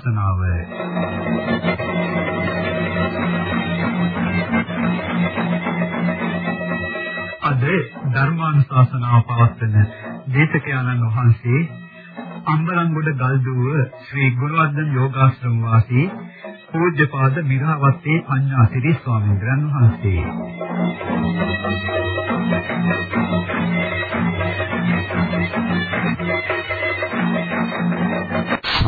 ධර්මානුශාසනාව අද ධර්මානුශාසනාව පවත්වන දේශකයන්න් වහන්සේ අම්බලන්ගොඩ ගල්දුව ශ්‍රී ගුණවර්ධන යෝගාශ්‍රම වාසී පූජ්‍යපාද මිරාවත්තේ පඤ්ඤාසිරි ස්වාමීන් වහන්සේ.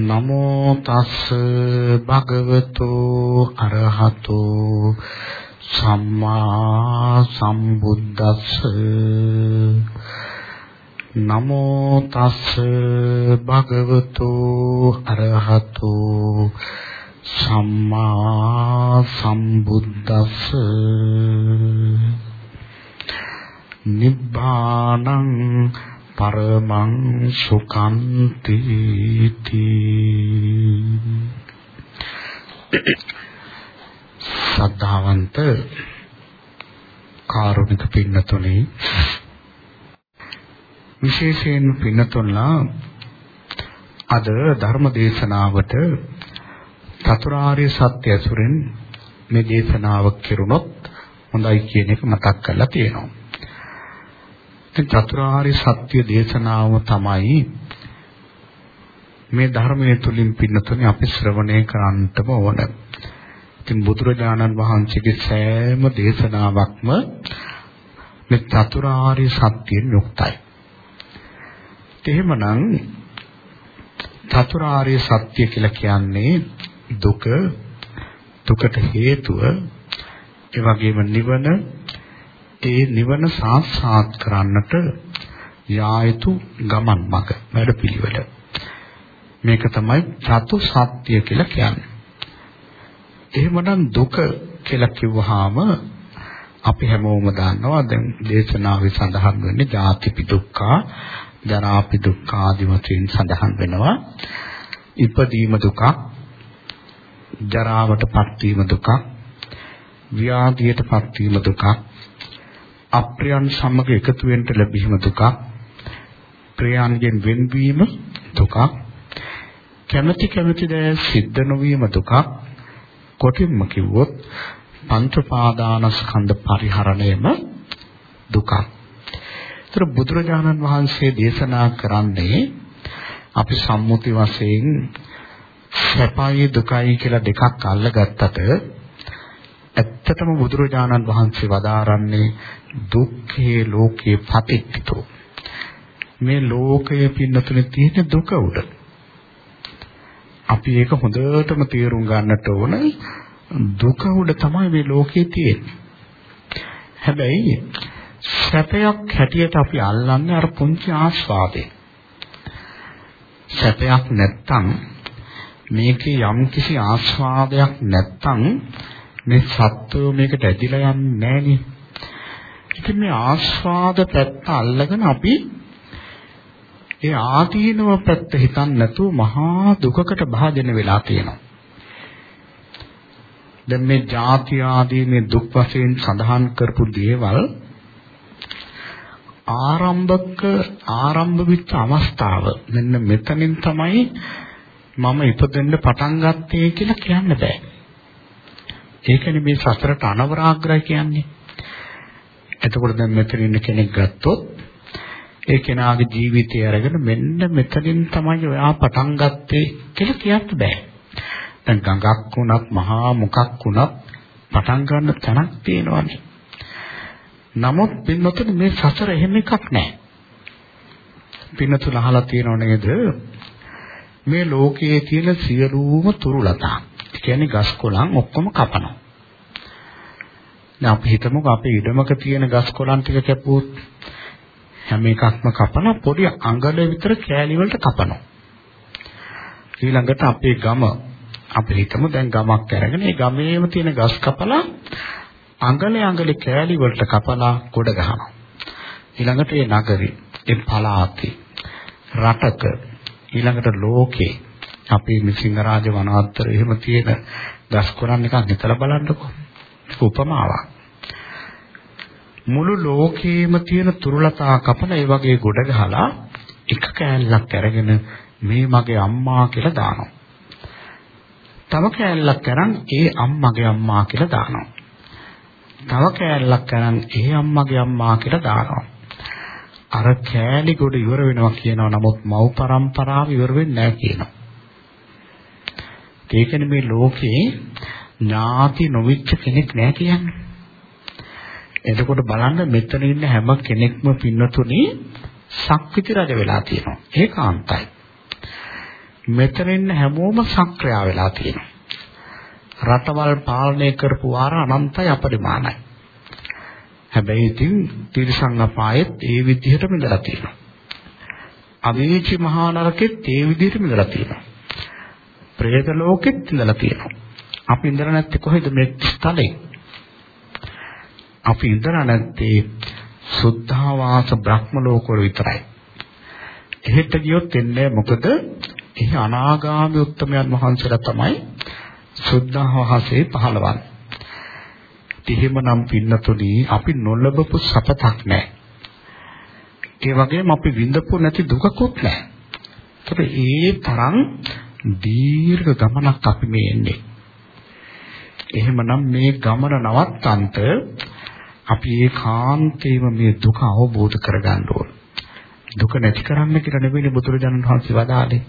නමෝ තස් භගවතු අරහතෝ සම්මා සම්බුද්දස්ස. නමෝ තස් භගවතු අරහතෝ සම්මා සම්බුද්දස්ස. නිබ්බානං පරමං සුඛන්ති සද්ධාවන්ත කාරුණික පින්නතුනි විශේෂයෙන් පින්නතුන්ලා අද ධර්ම දේශනාවට චතුරාර්ය සත්‍ය ඇසුරෙන් මේ දේශනාව කෙරුණොත් හොඳයි කියන එක මතක් කරලා තියෙනවා. ඉතින් චතුරාර්ය සත්‍ය දේශනාව තමයි මේ ධර්මයේ තුලින් පින්නතුනේ අපි ශ්‍රවණය කරන්නටම ඕන. ඉතින් බුදුරජාණන් වහන්සේගේ සෑම දේශනාවක්ම මේ චතුරාර්ය සත්‍යයෙන් යුක්තයි. එහෙමනම් චතුරාර්ය සත්‍ය කියලා කියන්නේ දුක දුකට හේතුව ඒ වගේම නිවන ඒ නිවන සාක්ෂාත් කරන්නට යා යුතු ගමන් මඟ වැඩපිළිවෙල. මේක තමයි චතු සත්‍ය කියලා කියන්නේ. එහෙමනම් දුක කියලා කිව්වහම අපි හැමෝම දන්නවා දැන් දේශනාවේ සඳහන් වෙන්නේ ජාතිපි දුක්ඛ, ජරාපි දුක්ඛ ආදී වශයෙන් සඳහන් වෙනවා. ඉපදීම දුකක්, ජරාවටපත් වීම දුකක්, ව්‍යාධියටපත් වීම දුකක්, අප්‍රියයන් සමග එකතු වෙන්න ලැබීම දුකක්. ප්‍රියයන්ගෙන් වෙන්වීම දුකක්. කැමැති කැමැති දෑ සිද්ධ නොවීම දුකක්. කොටින්ම කිව්වොත් පංච පාදානස්කන්ධ පරිහරණයම දුකක්. ඒතර බුදුරජාණන් වහන්සේ දේශනා කරන්නේ අපි සම්මුති වශයෙන් සැපයි දුකයි කියලා දෙකක් අල්ලගත්තට ඇත්තටම බුදුරජාණන් වහන්සේ වදාරන්නේ දුක්ඛේ ලෝකේ පතිට්ඨිතෝ මේ ලෝකයේ පින්නතුනේ තියෙන දුක උඩ. අපි ඒක හොඳටම තේරුම් ගන්නට ඕන දුක උඩ තමයි මේ ලෝකේ තියෙන්නේ. හැබැයි සැපයක් හැටියට අපි අල්ලන්නේ අර පුංචි ආස්වාදේ. සැපයක් නැත්තම් මේකේ යම්කිසි ආස්වාදයක් නැත්තම් මේ සත්වෝ මේකට ඇදිලා යන්නේ නැහනේ. ඉතින් මේ ආස්වාද පැත්ත අල්ලගෙන අපි ඒ ආදීනව පැත්ත හිතන්නේ නැතුව මහා දුකකට භාජන වෙලා තියෙනවා. දැන් මේ ಜಾති ආදී මේ දුක් වශයෙන් සඳහන් කරපු දේවල් ආරම්භක ආරම්භ වෙච්ච අවස්ථාව මෙන්න මෙතනින් තමයි මම ඉපදෙන්න පටන් ගත්තේ කියලා කියන්න බෑ. ඒකනේ මේ සසරට අනවරාග්‍රය කියන්නේ. එතකොට දැන් මෙතන ඉන්න කෙනෙක් ගත්තොත් ඒ කෙනාගේ ජීවිතය අරගෙන මෙන්න මෙතනින් තමයි ඔයා පටන් ගත්තේ කියලා කියන්න බෑ. දැන් ගඟක් වුණත් මහා මොකක් වුණත් පටන් ගන්න තැනක් තියෙනවානේ. නමුත් පින්නතුනේ මේ සසර එහෙම එකක් නැහැ. පින්නතුල අහලා තියෙනව නේද? මේ ලෝකයේ තියෙන සියලුම තුරුලතා. ඒ කියන්නේ ගස් කොළන් ඔක්කොම කපනවා. දැන් අපි හිතමුකෝ අපේ ඉඩමක තියෙන ගස් කොළන් ටික කැපුවොත් හැම එකක්ම කපන පොඩි අඟල විතර කෑලි වලට කපනවා. ඊළඟට අපේ ගම අපි හිතමු දැන් ගමක් අරගෙන ඒ ගමේම තියෙන ගස් කපලා අඟලේ අඟලේ කෑලි වලට කපලා ගොඩ ගහනවා. ඊළඟට ඒ නගරේ, ඒ පළාතේ, රටක ඊළඟට ලෝකේ අපේ මිසිංගරාජ වනාන්තර එහෙම තියෙන ගස් කොරන් එකක් හිතලා බලන්නකෝ. උපමාවක්. මුළු ලෝකේම තියෙන තුරුලතා කපන ඒ වගේ ගොඩ ගහලා එක කෑල්ලක් අරගෙන මේ මගේ අම්මා කියලා දානවා. තව කෑල්ලක් අරන් ඒ අම්මගේ අම්මා කියලා දානවා. තව කෑල්ලක් අරන් ඒ අම්මගේ අම්මා කියලා දානවා. අර කෑලි ගොඩ ඉවර වෙනවා කියනවා නමුත් මව් પરම්පරාව ඉවර වෙන්නේ නැහැ කියනවා. ඒකනේ මේ ලෝකේ ඥාති නොවිච්ච කෙනෙක් නැහැ කියන්නේ. එතකොට බලන්න මෙතන ඉන්න හැම කෙනෙක්ම පින්නතුනේ සක්විති රජ වෙලා තියෙනවා. ඒකාන්තයි. මෙතන ඉන්න හැමෝම සක්‍රියා වෙලා තියෙනවා. රටවල් පාලනය කරපු වාර අනන්තයි අපරිමාණයි. හැබැයි ඉතින් තිරිසන් අපායෙත් ඒ විදිහටම ඉඳලා තියෙනවා. අවීචි මහා නරකෙත් ඒ විදිහටම ඉඳලා තියෙනවා. പ്രേත ලෝකෙත් ඉඳලා තියෙනවා. අපි ඉඳලා නැත්තේ කොහෙද මේ ස්ථලේ? අපි ඉඳලා නැත්තේ සුද්ධාවාස බ්‍රහ්ම ලෝකවල විතරයි. එහෙට ගියොත් එන්නේ මොකද? එහි අනාගාමී උත්තමයන් වහන්සේලා තමයි සුද්ධාවාසයේ පහළවන්නේ. එහෙමනම් පින්නතුනි අපි නොලබපු සපතක් නැහැ. ඒ වගේම අපි විඳපු නැති දුකකුත් නැහැ. ඒතර ඒ තරම් දීර්ඝ ගමනක් අපි මේ එන්නේ. එහෙමනම් මේ ගමන නවත්තන්ට අපි ඒකාන්තයෙන්ම මේ දුක අවබෝධ කරගන්න ඕන. දුක නැති කරන්න කියලා නෙවෙයි බුදුරජාණන් වහන්සේ වදාළේ.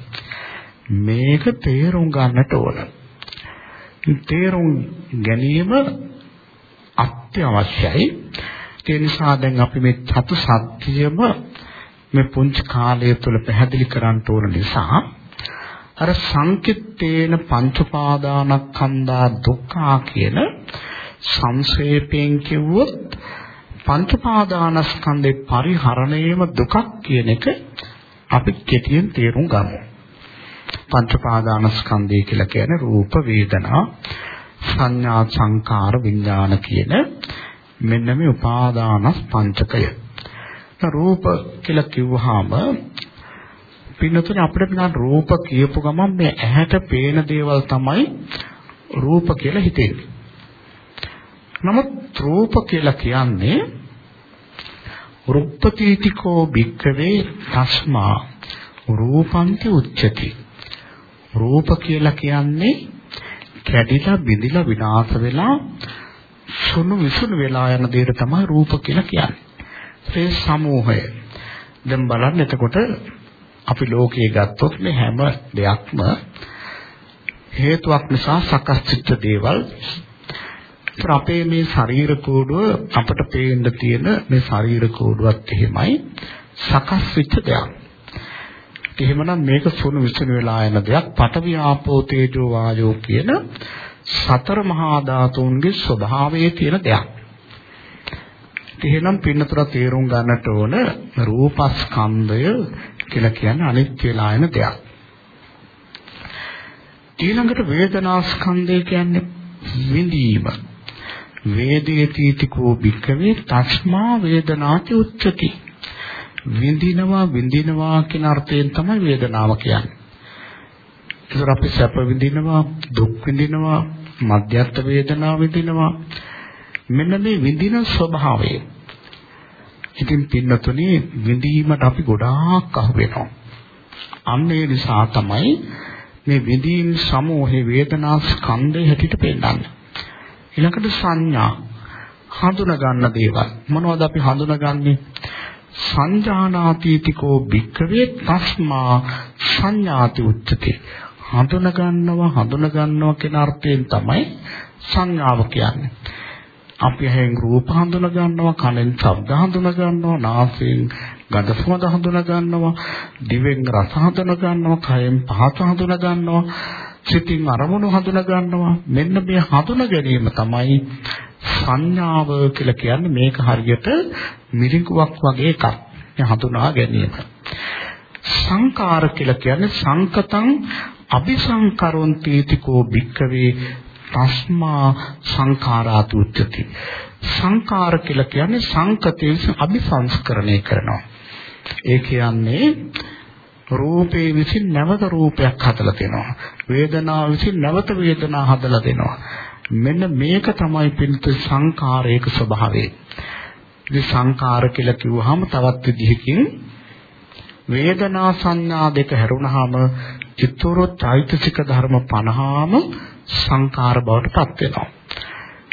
මේක තේරුම් ගන්නට ඕන. තේරුම් ගැනීම අත්‍යවශ්‍යයි. ඒ නිසා දැන් අපි මේ චතු සත්‍යම මේ පුංචි කාලය තුළ පැහැදිලි කරන්න ඕන නිසා අර සංකිට්ඨේන පංච පාදානස්කන්ධා දුක්ඛා කියන සංක්ෂේපයෙන් කිව්වොත් පංච පාදානස්කන්ධේ පරිහරණයම දුකක් කියන එක අපි කෙටියෙන් තේරුම් ගමු. පංච පාදානස්කන්ධය කියලා කියන්නේ රූප වේදනා සංඥා සංකාර විඥාන කියන මෙන්න මේ උපාදානස් පංචකය. රූප කියලා කිව්වහම පින්නතුනේ අපිට නම් රූප කියපු ගමන් මේ ඇහැට පේන දේවල් තමයි රූප කියලා හිතෙන්නේ. නමුත් රූප කියලා කියන්නේ රුප්පතිතිකෝ භික්කවේ තස්මා රූපන්ති උච්චති. රූප කියලා කියන්නේ කැඩිලා බිඳිලා විනාශ වෙලා සුණු විසුණු වෙලා යන දෙයට තමයි රූප කියලා කියන්නේ. ඒ සමූහය. දැන් බලන්න එතකොට අපි ලෝකයේ ගත්තොත් මේ හැම දෙයක්ම හේතුවක් නිසා සකස් වෙච්ච දේවල් අපේ මේ ශරීර කෝඩුව අපට පේන්න තියෙන මේ ශරීර කෝඩුවත් එහෙමයි සකස් වෙච්ච දෙයක්. එහෙමනම් මේක සුණු විසුණු වෙලා යන දෙයක් පඨවි ආපෝ තේජෝ වායෝ කියන සතර මහා ධාතුන්ගේ ස්වභාවයේ තියෙන දෙයක්. එහෙනම් පින්නතර තේරුම් ගන්නට ඕන රූපස්කන්ධය කියලා කියන්නේ අනිත්‍ය වෙලා යන දෙයක්. ඊළඟට වේදනාස්කන්ධය කියන්නේ විඳීම. වේදේතිතිකෝ භික්කවේ තස්මා වේදනාති උච්චති. විඳිනවා විඳිනවා කියන අර්ථයෙන් තමයි වේදනාව කියන්නේ. ඒතර අපි සැප විඳිනවා දුක් විඳිනවා මධ්‍යස්ථ වේදනාව විඳිනවා මෙන්න මේ විඳින ස්වභාවය. ඉතින් පින්නතුනේ විඳීමට අපි ගොඩාක් අහු වෙනවා. අන්න ඒ නිසා තමයි මේ විඳීම් සමූහේ වේදනා ස්කන්ධය හැටියට පෙන්නන්නේ. ඊළඟට සංඥා හඳුනා ගන්න දේවල් මොනවද අපි හඳුනාගන්නේ? සංජානාතීතිකෝ භික්කවේ තස්මා සංඥාති උච්චති හඳුන ගන්නවා හඳුන ගන්නවා කියන අර්ථයෙන් තමයි සංඥාව කියන්නේ. අපි ඇහෙන් රූප හඳුන ගන්නවා, කනෙන් ශබ්ද හඳුන ගන්නවා, නාසයෙන් ගඳ සුවඳ හඳුන ගන්නවා, දිවෙන් රස හඳුන ගන්නවා, කයෙන් පහස හඳුන ගන්නවා, සිතින් අරමුණු හඳුන ගන්නවා. මෙන්න මේ හඳුන ගැනීම තමයි සංඥාව කියලා කියන්නේ මේක හරියට මිරිඟුවක් වගේ එකක්. මේ හඳුනා ගැනීම. සංකාර කියලා කියන්නේ සංකතං අபிසංකරොන්ති තිකෝ භික්කවේ තස්මා සංඛාරාතු උච්චති සංඛාර කියලා කියන්නේ සංකතේ අபிසංස්කරණය කරනවා. ඒ කියන්නේ රූපේ විසින් නැවත රූපයක් හදලා දෙනවා. වේදනාව විසින් නැවත වේදනාව හදලා දෙනවා. මෙන්න මේක තමයි පිළිත සංඛාරයක ස්වභාවය. ඉතින් සංඛාර කියලා කිව්වහම තවත් විදිහකින් වේදනා සංඥා දෙක හැරුණාම චිත්තෝර චෛතසික ධර්ම 50ම සංකාර බවට පත් වෙනවා.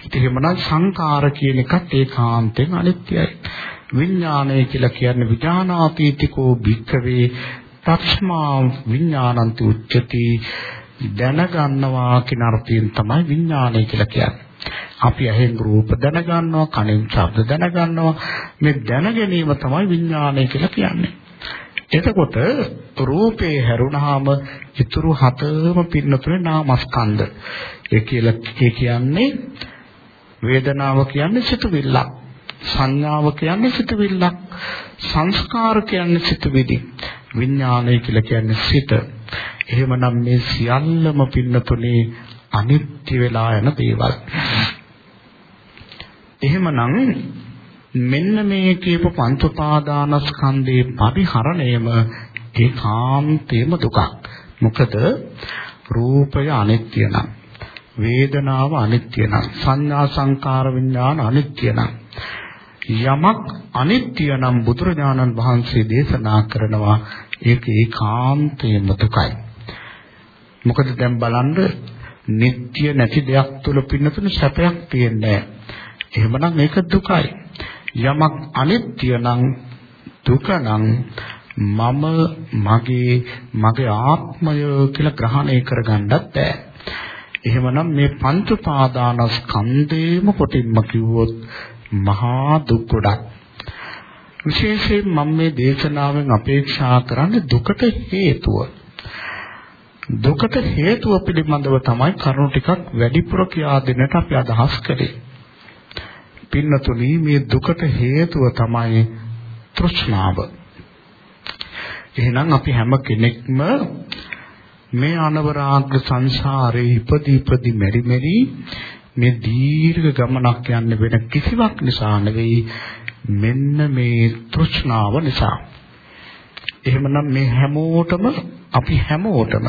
ඉතින් එහෙමනම් සංකාර කියන එකත් ඒකාන්තයෙන් අනිත්‍යයි. විඥානය කියලා කියන්නේ විඥානාපීතිකෝ භික්ඛවේ තක්ෂ්මා විඥානන්ති උච්චති දැනගන්නවා කියන අර්ථයෙන් තමයි විඥානය කියලා කියන්නේ. අපි ඇහෙන් රූප දැනගන්නවා, කනෙන් ශබ්ද දැනගන්නවා. මේ දැනගැනීම තමයි විඥානය කියලා කියන්නේ. එතකොට රූපේ හැරුණාම ඉතුරු හතම පින්නතුනේ නාමස්කන්ධ. ඒ කියලා ඒ කියන්නේ වේදනාව කියන්නේ සිතුවිල්ලක්. සංඥාව කියන්නේ සිතුවිල්ලක්. සංස්කාර කියන්නේ සිතුවිලි. විඥානය කියලා කියන්නේ සිත. එහෙමනම් මේ සියල්ලම පින්නතුනේ අනිත්‍ය වෙලා යන දේවල්. එහෙමනම් මෙන්න මේ කියපු පංච උපාදානස්කන්ධේ පරිහරණයම ඒකාන්තේම දුකක්. මොකද රූපය අනිත්‍ය නම් වේදනාව අනිත්‍ය නම් සංඥා සංකාර විඥාන අනිත්‍ය නම් යමක් අනිත්‍ය නම් බුදුරජාණන් වහන්සේ දේශනා කරනවා ඒක ඒකාන්තේම දුකයි. මොකද දැන් බලන්න නিত্য නැති දෙයක් තුල පින්නතුන සැපයක් තියෙන්නේ නැහැ. එහෙමනම් මේක දුකයි. යමක් අනිත්‍ය නම් දුක නම් මම මගේ මගේ ආත්මය කියලා ග්‍රහණය කරගන්නත් බෑ. එහෙමනම් මේ පංච පාදානස්කන්ධේම කොටින්ම කිව්වොත් මහා දුක් ගොඩක්. විශේෂයෙන් මම මේ දේශනාවෙන් අපේක්ෂා කරන්නේ දුකට හේතුව. දුකට හේතුව පිළිබඳව තමයි කරුණු ටිකක් වැඩිපුර කියා දෙන්නට අපි අදහස් කළේ. පින්නතුනි මේ දුකට හේතුව තමයි තෘෂ්ණාව. එහෙනම් අපි හැම කෙනෙක්ම මේ අනවරාග්‍ර සංසාරේ ඉපදි ඉපදි මෙරි මෙරි මේ දීර්ඝ ගමනක් යන්න වෙන කිසිවක් නිසා නෙවෙයි මෙන්න මේ තෘෂ්ණාව නිසා. එහෙමනම් මේ හැමෝටම අපි හැමෝටම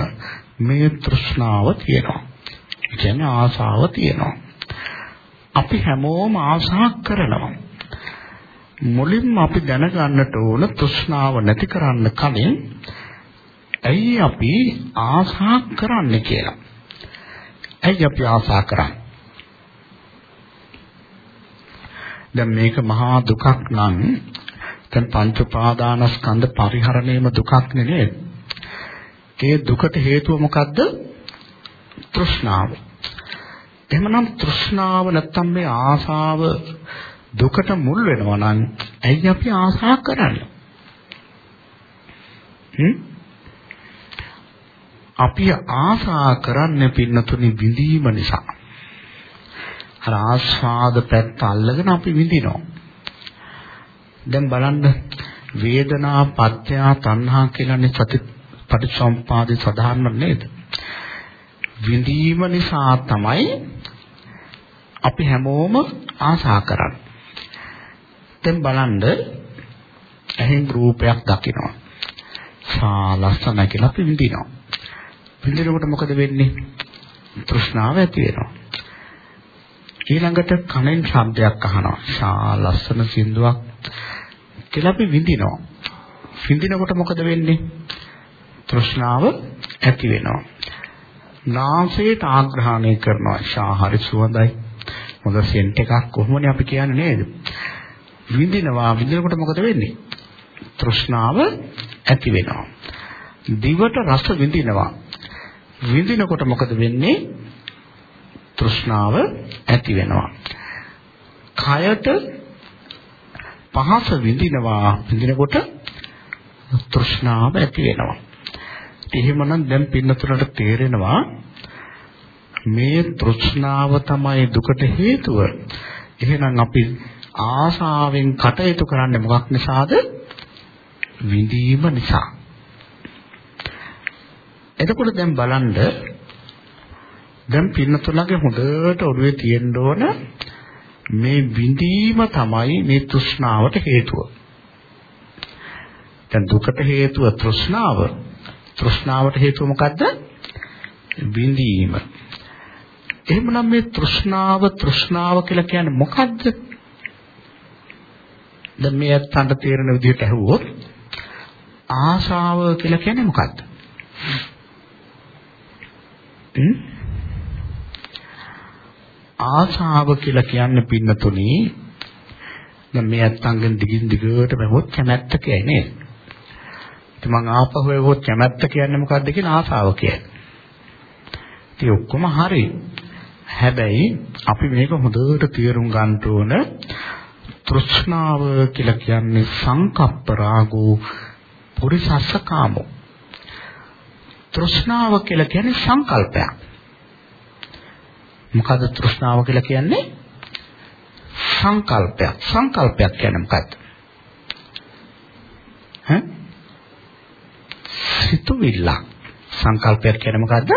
මේ තෘෂ්ණාව තියෙනවා. ඒ කියන්නේ ආසාව තියෙනවා. අපි හැමෝම ආශා කරනවා. මුලින්ම අපි දැනගන්නට ඕන තෘෂ්ණාව නැති කරන්න කලින් ඇයි අපි ආශා කරන්නේ කියලා. ඇයි අපි ආශා කරන්නේ? දැන් මේක මහා දුකක් නම් දැන් පංච උපාදානස්කන්ධ පරිහරණයම දුකක් නෙනේ. ඒ දුකට හේතුව මොකද්ද? තෘෂ්ණාව. එහෙමනම් තෘෂ්ණාව නැත්තම් මේ ආසාව දුකට මුල් වෙනවා නම් ඇයි අපි ආසා කරන්නේ? හ්ම්? අපි ආසා කරන්නේ පින්නතුනි විඳීම නිසා. අර ආස්වාද පැත්ත අල්ලගෙන අපි විඳිනවා. දැන් බලන්න වේදනා පත්‍ය තණ්හා කියලානේ සති පටිච්චසමුපාදේ සාධාරණ නේද? විඳීම නිසා තමයි අපි හැමෝම ආසා කරන්නේ. දැන් බලන්න ඇහෙන් රූපයක් දකිනවා. සා ලස්සන කියලා අපි විඳිනවා. විඳිනකොට මොකද වෙන්නේ? තෘෂ්ණාව ඇති වෙනවා. ඊළඟට කනෙන් ශබ්දයක් අහනවා. සා ලස්සන සින්දුවක් කියලා අපි විඳිනවා. විඳිනකොට මොකද වෙන්නේ? තෘෂ්ණාව ඇති වෙනවා. නාසයට ආග්‍රහණය කරනවා. ශා හරි සුවඳයි. මොකද සෙන්ට් එකක් කොහොමනේ අපි කියන්නේ නේද? විඳිනවා විඳිනකොට මොකද වෙන්නේ? තෘෂ්ණාව ඇති වෙනවා. දිවට රස විඳිනවා. විඳිනකොට මොකද වෙන්නේ? තෘෂ්ණාව ඇති වෙනවා. කයට පහස විඳිනවා විඳිනකොට තෘෂ්ණාව ඇති වෙනවා. එහෙමනම් දැන් පින්නතුලට තේරෙනවා මේ තෘෂ්ණාව තමයි දුකට හේතුව. එහෙනම් අපි ආසාවෙන් කටයුතු කරන්නේ මොකක් නිසාද? විඳීම නිසා. එතකොට දැන් බලන්න දැන් පින්නතුලගේ හොඳට ඔළුවේ තියෙන්න ඕන මේ විඳීම තමයි මේ තෘෂ්ණාවට හේතුව. දැන් දුකට හේතුව තෘෂ්ණාව. තෘෂ්ණාවට හේතුව මොකද්ද? විඳීම. එහෙමනම් මේ තෘෂ්ණාව තෘෂ්ණාව කියලා කියන්නේ මොකද්ද? දැන් මේ අත්තන්ට තේරෙන විදිහට ඇහුවොත් ආශාව කියලා කියන්නේ මොකද්ද? ආශාව කියලා කියන්නේ පින්නතුනි දැන් මේ අත්තංගෙන් දිගින් දිගට බහුවොත් කැමැත්ත කියන්නේ නේද? ඉතින් මම ආපහු එවුවොත් කැමැත්ත කියන්නේ මොකද්ද කියලා ආශාව කියන්නේ. ඉතින් ඔක්කොම හරි. හැබැයි අපි මේක හොඳට තේරුම් ගන්න ඕන තෘෂ්ණාව කියලා කියන්නේ සංකප්ප රාගෝ පුරිසස්ස කාමෝ. තෘෂ්ණාව කියලා කියන්නේ සංකල්පයක්. මොකද්ද තෘෂ්ණාව කියලා කියන්නේ? සංකල්පයක්. සංකල්පයක් කියන්නේ මොකද්ද? ඈ? සිතුවිල්ලක්. සංකල්පයක් කියන්නේ මොකද්ද?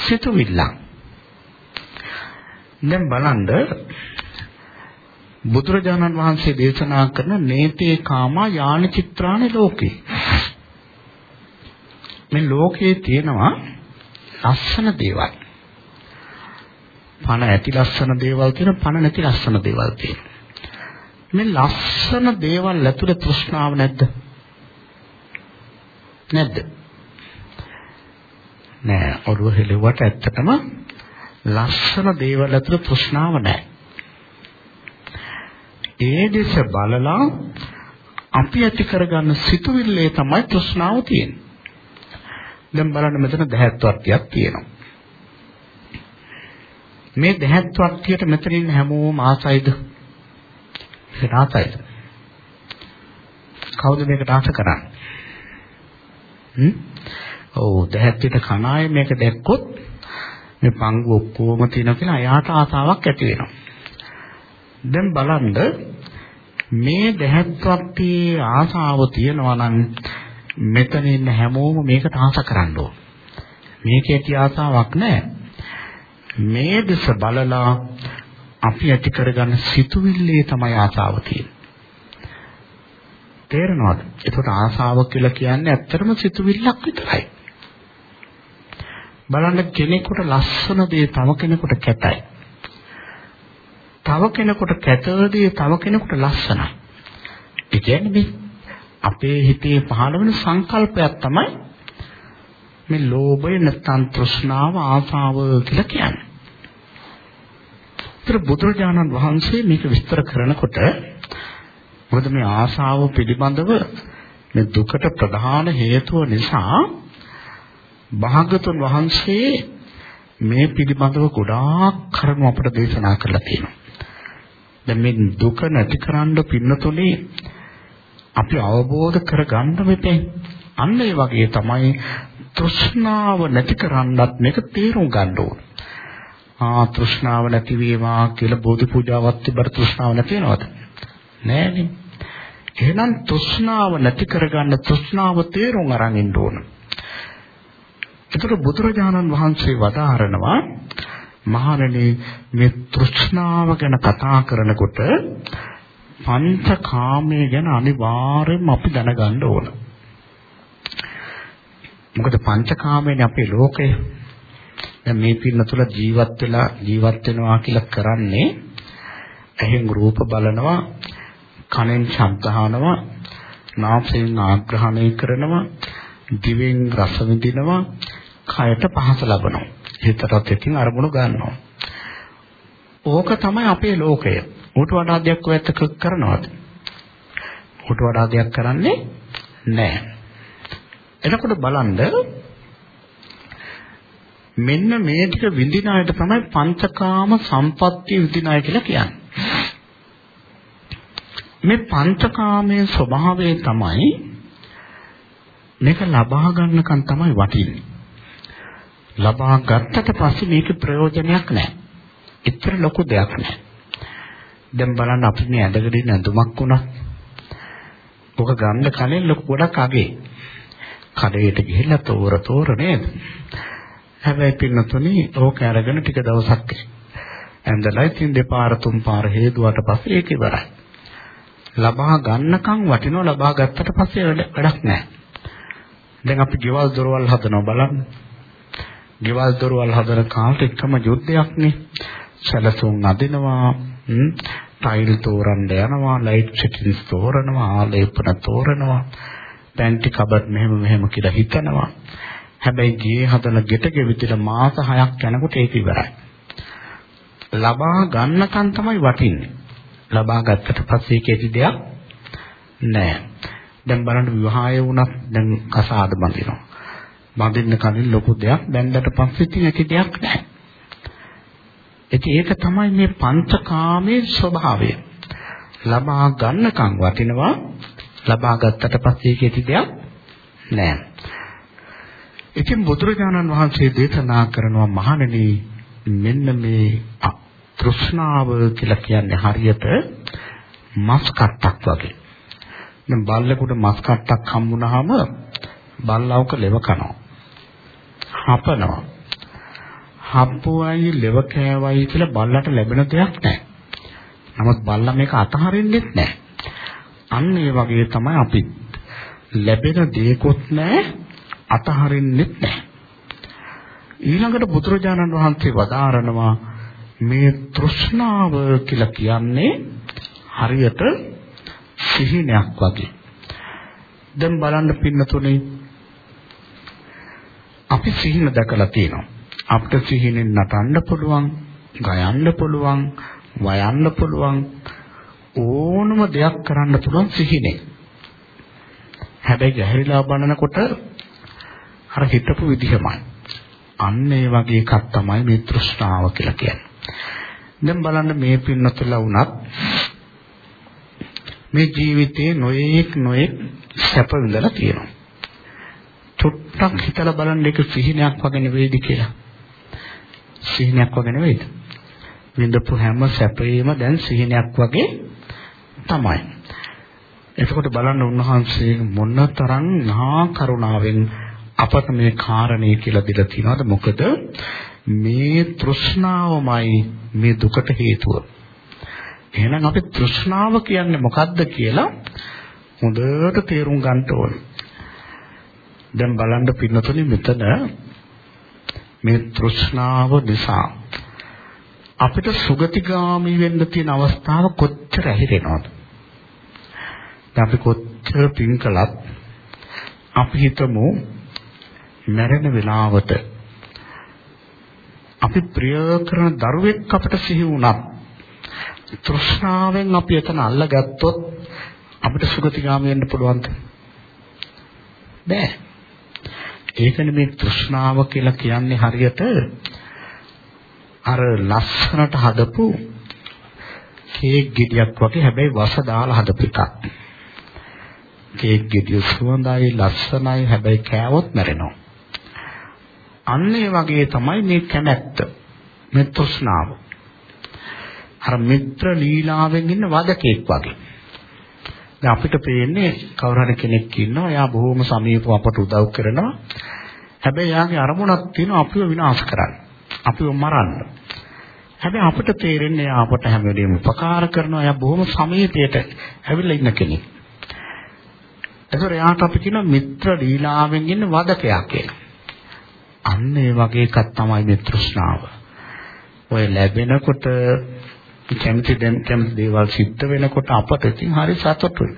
සිතුවිල්ලක්. දැන් බලන්න බුදුරජාණන් වහන්සේ දේශනා කරන නේතේ කාමා යානි චිත්‍රානි ලෝකේ. මේ ලෝකේ තියෙනවා ලස්සන දේවල්. පණ ඇති ලස්සන දේවල් තියෙන පණ නැති ලස්සන දේවල් තියෙන. මේ ලස්සන දේවල් ඇතුලේ තෘෂ්ණාව නැද්ද? නැද්ද? නෑ ඔරුව හෙලුවට ඇත්තටම ලස්සන දේවල් ඇතුලේ තෘෂ්ණාව නෑ ඒ දෙස බලලා අපි ඇති කරගන්න සිතුවිල්ලේ තමයි තෘෂ්ණාව තියෙන්නේ. දැන් බලන්න මෙතන දහත් වට්ටියක් තියෙනවා. මේ දහත් වට්ටියට මෙතන ඉන්න හැමෝම ආසයිද? ඒකට ආසයිද? කවුද මේකට ආස කරන්නේ? හ්ම්? ඔව් දහත්ට කණාය මේක දැක්කොත් මේ පංගු ඔක්කොම තියෙනවා කියලා එයාට ආසාවක් ඇති වෙනවා. දැන් බලන්න මේ දැහැත්වත්යේ ආසාව තියනවා නම් මෙතන ඉන්න හැමෝම මේකට ආස කරන්න ඕන. මේකේ ඇති ආසාවක් නැහැ. මේ දෙස බලලා අපි ඇති කරගන්න සිතුවිල්ලේ තමයි ආසාව තියෙන්නේ. තේරෙනවද? ඒකට ආසාව කියලා කියන්නේ ඇත්තටම සිතුවිල්ලක් විතරයි. බලන්න කෙනෙකුට ලස්සන දේ තව කෙනෙකුට කැතයි. තව කෙනෙකුට කැතවදී තව කෙනෙකුට ලස්සනයි. ඒ කියන්නේ අපේ හිතේ පහළ වෙන සංකල්පයක් තමයි මේ ලෝභය නැත්නම් තෘෂ්ණාව ආසාව කියලා කියන්නේ. ඒතර බුදුරජාණන් වහන්සේ මේක විස්තර කරනකොට මොකද මේ ආසාව පිළිබඳව මේ දුකට ප්‍රධාන හේතුව නිසා භාගතුන් වහන්සේ මේ පිළිබඳව ගොඩාක් කරුණු අපට දේශනා කරලා තියෙනවා. දැන් මේ දුක නැති කරන්න පින්නතුනේ අපි අවබෝධ කරගන්න මෙතෙන් අන්න ඒ වගේ තමයි තෘෂ්ණාව නැති කරන්නත් මේක තේරුම් ගන්න ඕන. ආ තෘෂ්ණාව නැති වේවා කියලා බෝධි පූජාවක් තිබ්බට තෘෂ්ණාව නැති වෙනවද? නෑනේ. එහෙනම් තෘෂ්ණාව නැති කරගන්න තෘෂ්ණාව තේරුම් අරන් ඉන්න ඕන. ඒතර බුදුරජාණන් වහන්සේ වදාහරනවා මහණෙනි මේ තෘෂ්ණාව ගැන කතා කරනකොට පංචකාමයේ ගැන අනිවාර්යයෙන්ම අපි දැනගන්න ඕන. මොකද පංචකාමයනේ අපේ ලෝකය. දැන් මේ පින්න තුල ජීවත් වෙලා ජීවත් වෙනවා කියලා කරන්නේ ඇහෙන් රූප බලනවා, කනෙන් ශබ්ද අහනවා, නාසයෙන් ආග්‍රහණය කරනවා, දිවෙන් රස විඳිනවා, කයට පහස ලබනවා. හිතටත් එකින් අරමුණු ගන්නවා. ඕක තමයි අපේ ලෝකය. ඌට වඩා දෙයක් ඔයත් කරනවද? ඌට වඩා දෙයක් කරන්නේ නැහැ. එතකොට බලන්න මෙන්න මේ ටික විඳින අයට තමයි පංචකාම සම්පatti විඳින අය කියලා කියන්නේ. මේ පංචකාමයේ ස්වභාවය තමයි මේක ලබා ගන්නකන් තමයි වටින්නේ. ලබා ගත්තට පස්සේ මේක ප්‍රයෝජනයක් නැහැ. ඒතර ලොකු දෙයක් නැහැ. දැන් බලන්න අපි මේ ඇඳගෙන ඉන්න ඇඳුමක් උනත් ඔක ගන්න කලින් ලොකු ගොඩක් අගේ. කඩේට ගිහිල්ලා තෝර තෝර නේද? හැබැයි පින්නතුනි ඕක අරගෙන ටික දවසක් ඇඳලා ඉතින් දෙපාර තුන් පාර හේදුවට පස්සේ ඒක ඉවරයි. ලබා ගන්නකම් වටිනවා ලබා ගත්තට පස්සේ වැඩක් නැහැ. දැන් අපි ගෙවල් දොරවල් හදනවා බලන්න. ගෙවල් දොරවල් හදන කාලෙට එකම යුද්ධයක් නේ. සැලසුම් අදිනවා, ටයිල් තෝරන්න යනවා, ලයිට් ෆිටින්ස් තෝරනවා, ආලේපන තෝරනවා, පැන්ටි කබඩ් මෙහෙම මෙහෙම කියලා හිතනවා. හැබැයි ගේ හදන ගෙට ගෙවිතල මාස 6ක් යනකොට ඒක ඉවරයි. ලබා ගන්නකන් තමයි වටින්නේ. ලබා ගත්තට පස්සේ ඒකේදී දෙයක් නැහැ. දැන් බලන්න විවාහය වුණත් දැන් කසාද බඳිනවා. බඳින්න කලින් ලොකු දෙයක් බැන්දට පස්සේ ඉතින් ඇති දෙයක් නැහැ. ඉතින් ඒක තමයි මේ පංචකාමයේ ස්වභාවය. ලබා ගන්නකම් වටිනවා ලබා ගත්තට පස්සේ ඒකේ ඇති දෙයක් නැහැ. ඉතින් බුදුරජාණන් වහන්සේ දේශනා කරනවා මහණෙනි මෙන්න මේ තෘෂ්ණාව කියලා කියන්නේ හරියට මස් කට්ටක් වගේ. දැන් බල්ලෙකුට මස් කට්ටක් හම්බුනහම බල්ලවක ලෙව කනවා. හපනවා. හප්පුවයි ලෙව කෑවයි කියලා බල්ලට ලැබෙන දෙයක් නැහැ. නමුත් බල්ලා මේක අතහරින්නෙත් නැහැ. අන්න ඒ වගේ තමයි අපි ලැබෙන දේකොත් නැහැ අතහරින්නෙත් නැහැ. ඊළඟට බුදුරජාණන් වහන්සේ වදාරනවා මේ තෘෂ්ණාව කියලා කියන්නේ හරියට සිහිනයක් වගේ. දැන් බලන්න පින්නතුනේ අපි සිහින දැකලා තියෙනවා. අපිට සිහිනෙන් නටන්න පුළුවන්, ගයන්න පුළුවන්, වයන්න පුළුවන් ඕනම දෙයක් කරන්න පුළුවන් සිහිනේ. හැබැයි ගැහැරිලා බලනකොට අර හිතපු විදිහමයි. අන්න ඒ වගේ එකක් තමයි මේ තෘෂ්ණාව කියලා කියන්නේ. දැන් බලන්න මේ පින්නතුලා වුණත් මේ ජීවිතේ නොයේක් නොයේක් සැප විඳලා තියෙනවා. චුට්ටක් හිතලා බලන්න ඒක සිහිනයක් වගේ නෙවෙයිද කියලා. සිහිනයක් වගේ නෙවෙයිද? විඳපු හැම සැපේම දැන් සිහිනයක් වගේ තමයි. එතකොට බලන්න උන්වහන්සේ මොනතරම් මහා කරුණාවෙන් අපට මේ කාරණේ කියලා දෙලා තියෙනවද? මොකද මේ තෘෂ්ණාවමයි මේ දුකට හේතුව. එහෙනම් අපි තෘෂ්ණාව කියන්නේ මොකද්ද කියලා හොඳට තේරුම් ගන්න ඕනේ. දැන් බලන්න පින්නතුනි මෙතන මේ තෘෂ්ණාව නිසා අපිට සුගතිගාමි වෙන්න තියෙන අවස්ථාව කොච්චර ඇහිරෙනවද? දැන් අපි කොච්චර පින් කළත් අපි හිතමු මැරෙන වෙලාවට අපි ප්‍රිය කරන දරුවෙක් අපිට සිහි වුණත් තෘෂ්ණාවෙන් අපි එතන අල්ලගත්තොත් අපිට සුගතිගාමී වෙන්න පුළුවන්ද? බෑ. ඒකනේ මේ තෘෂ්ණාව කියලා කියන්නේ හරියට අර ලස්සනට හදපු කේක් ගෙඩියක් වගේ හැබැයි වස දාලා හදපු එකක්. කේක් ගෙඩිය සුවඳයි ලස්සනයි හැබැයි කෑවොත් මැරෙනවා. අන්න ඒ වගේ තමයි මේ කැමැත්ත. මේ තෘෂ්ණාව. අර මිත්‍ර ලීලාවෙන් ඉන්න වදකෙක් වගේ. දැන් අපිට පේන්නේ කවුරු හරි කෙනෙක් ඉන්නවා එයා බොහොම සමීපව අපට උදව් කරනවා. හැබැයි එයාගේ අරමුණක් තියෙනවා අපිව විනාශ කරන්න. අපිව මරන්න. හැබැයි අපිට තේරෙන්නේ එයා අපට හැම වෙලේම උපකාර කරනවා. එයා බොහොම සමීපයට ඇවිල්ලා ඉන්න කෙනෙක්. ඒතර එයාට අපි කියනවා මිත්‍ර ලීලාවෙන් ඉන්න වදකයා කියලා. අන්න ඒ වගේ එකක් තමයි මේ තෘෂ්ණාව. ඔය ලැබෙනකොට කැමති දැන් කැමති දේවල් සිද්ධ වෙනකොට අපට ඉතින් හරි සතුටුයි.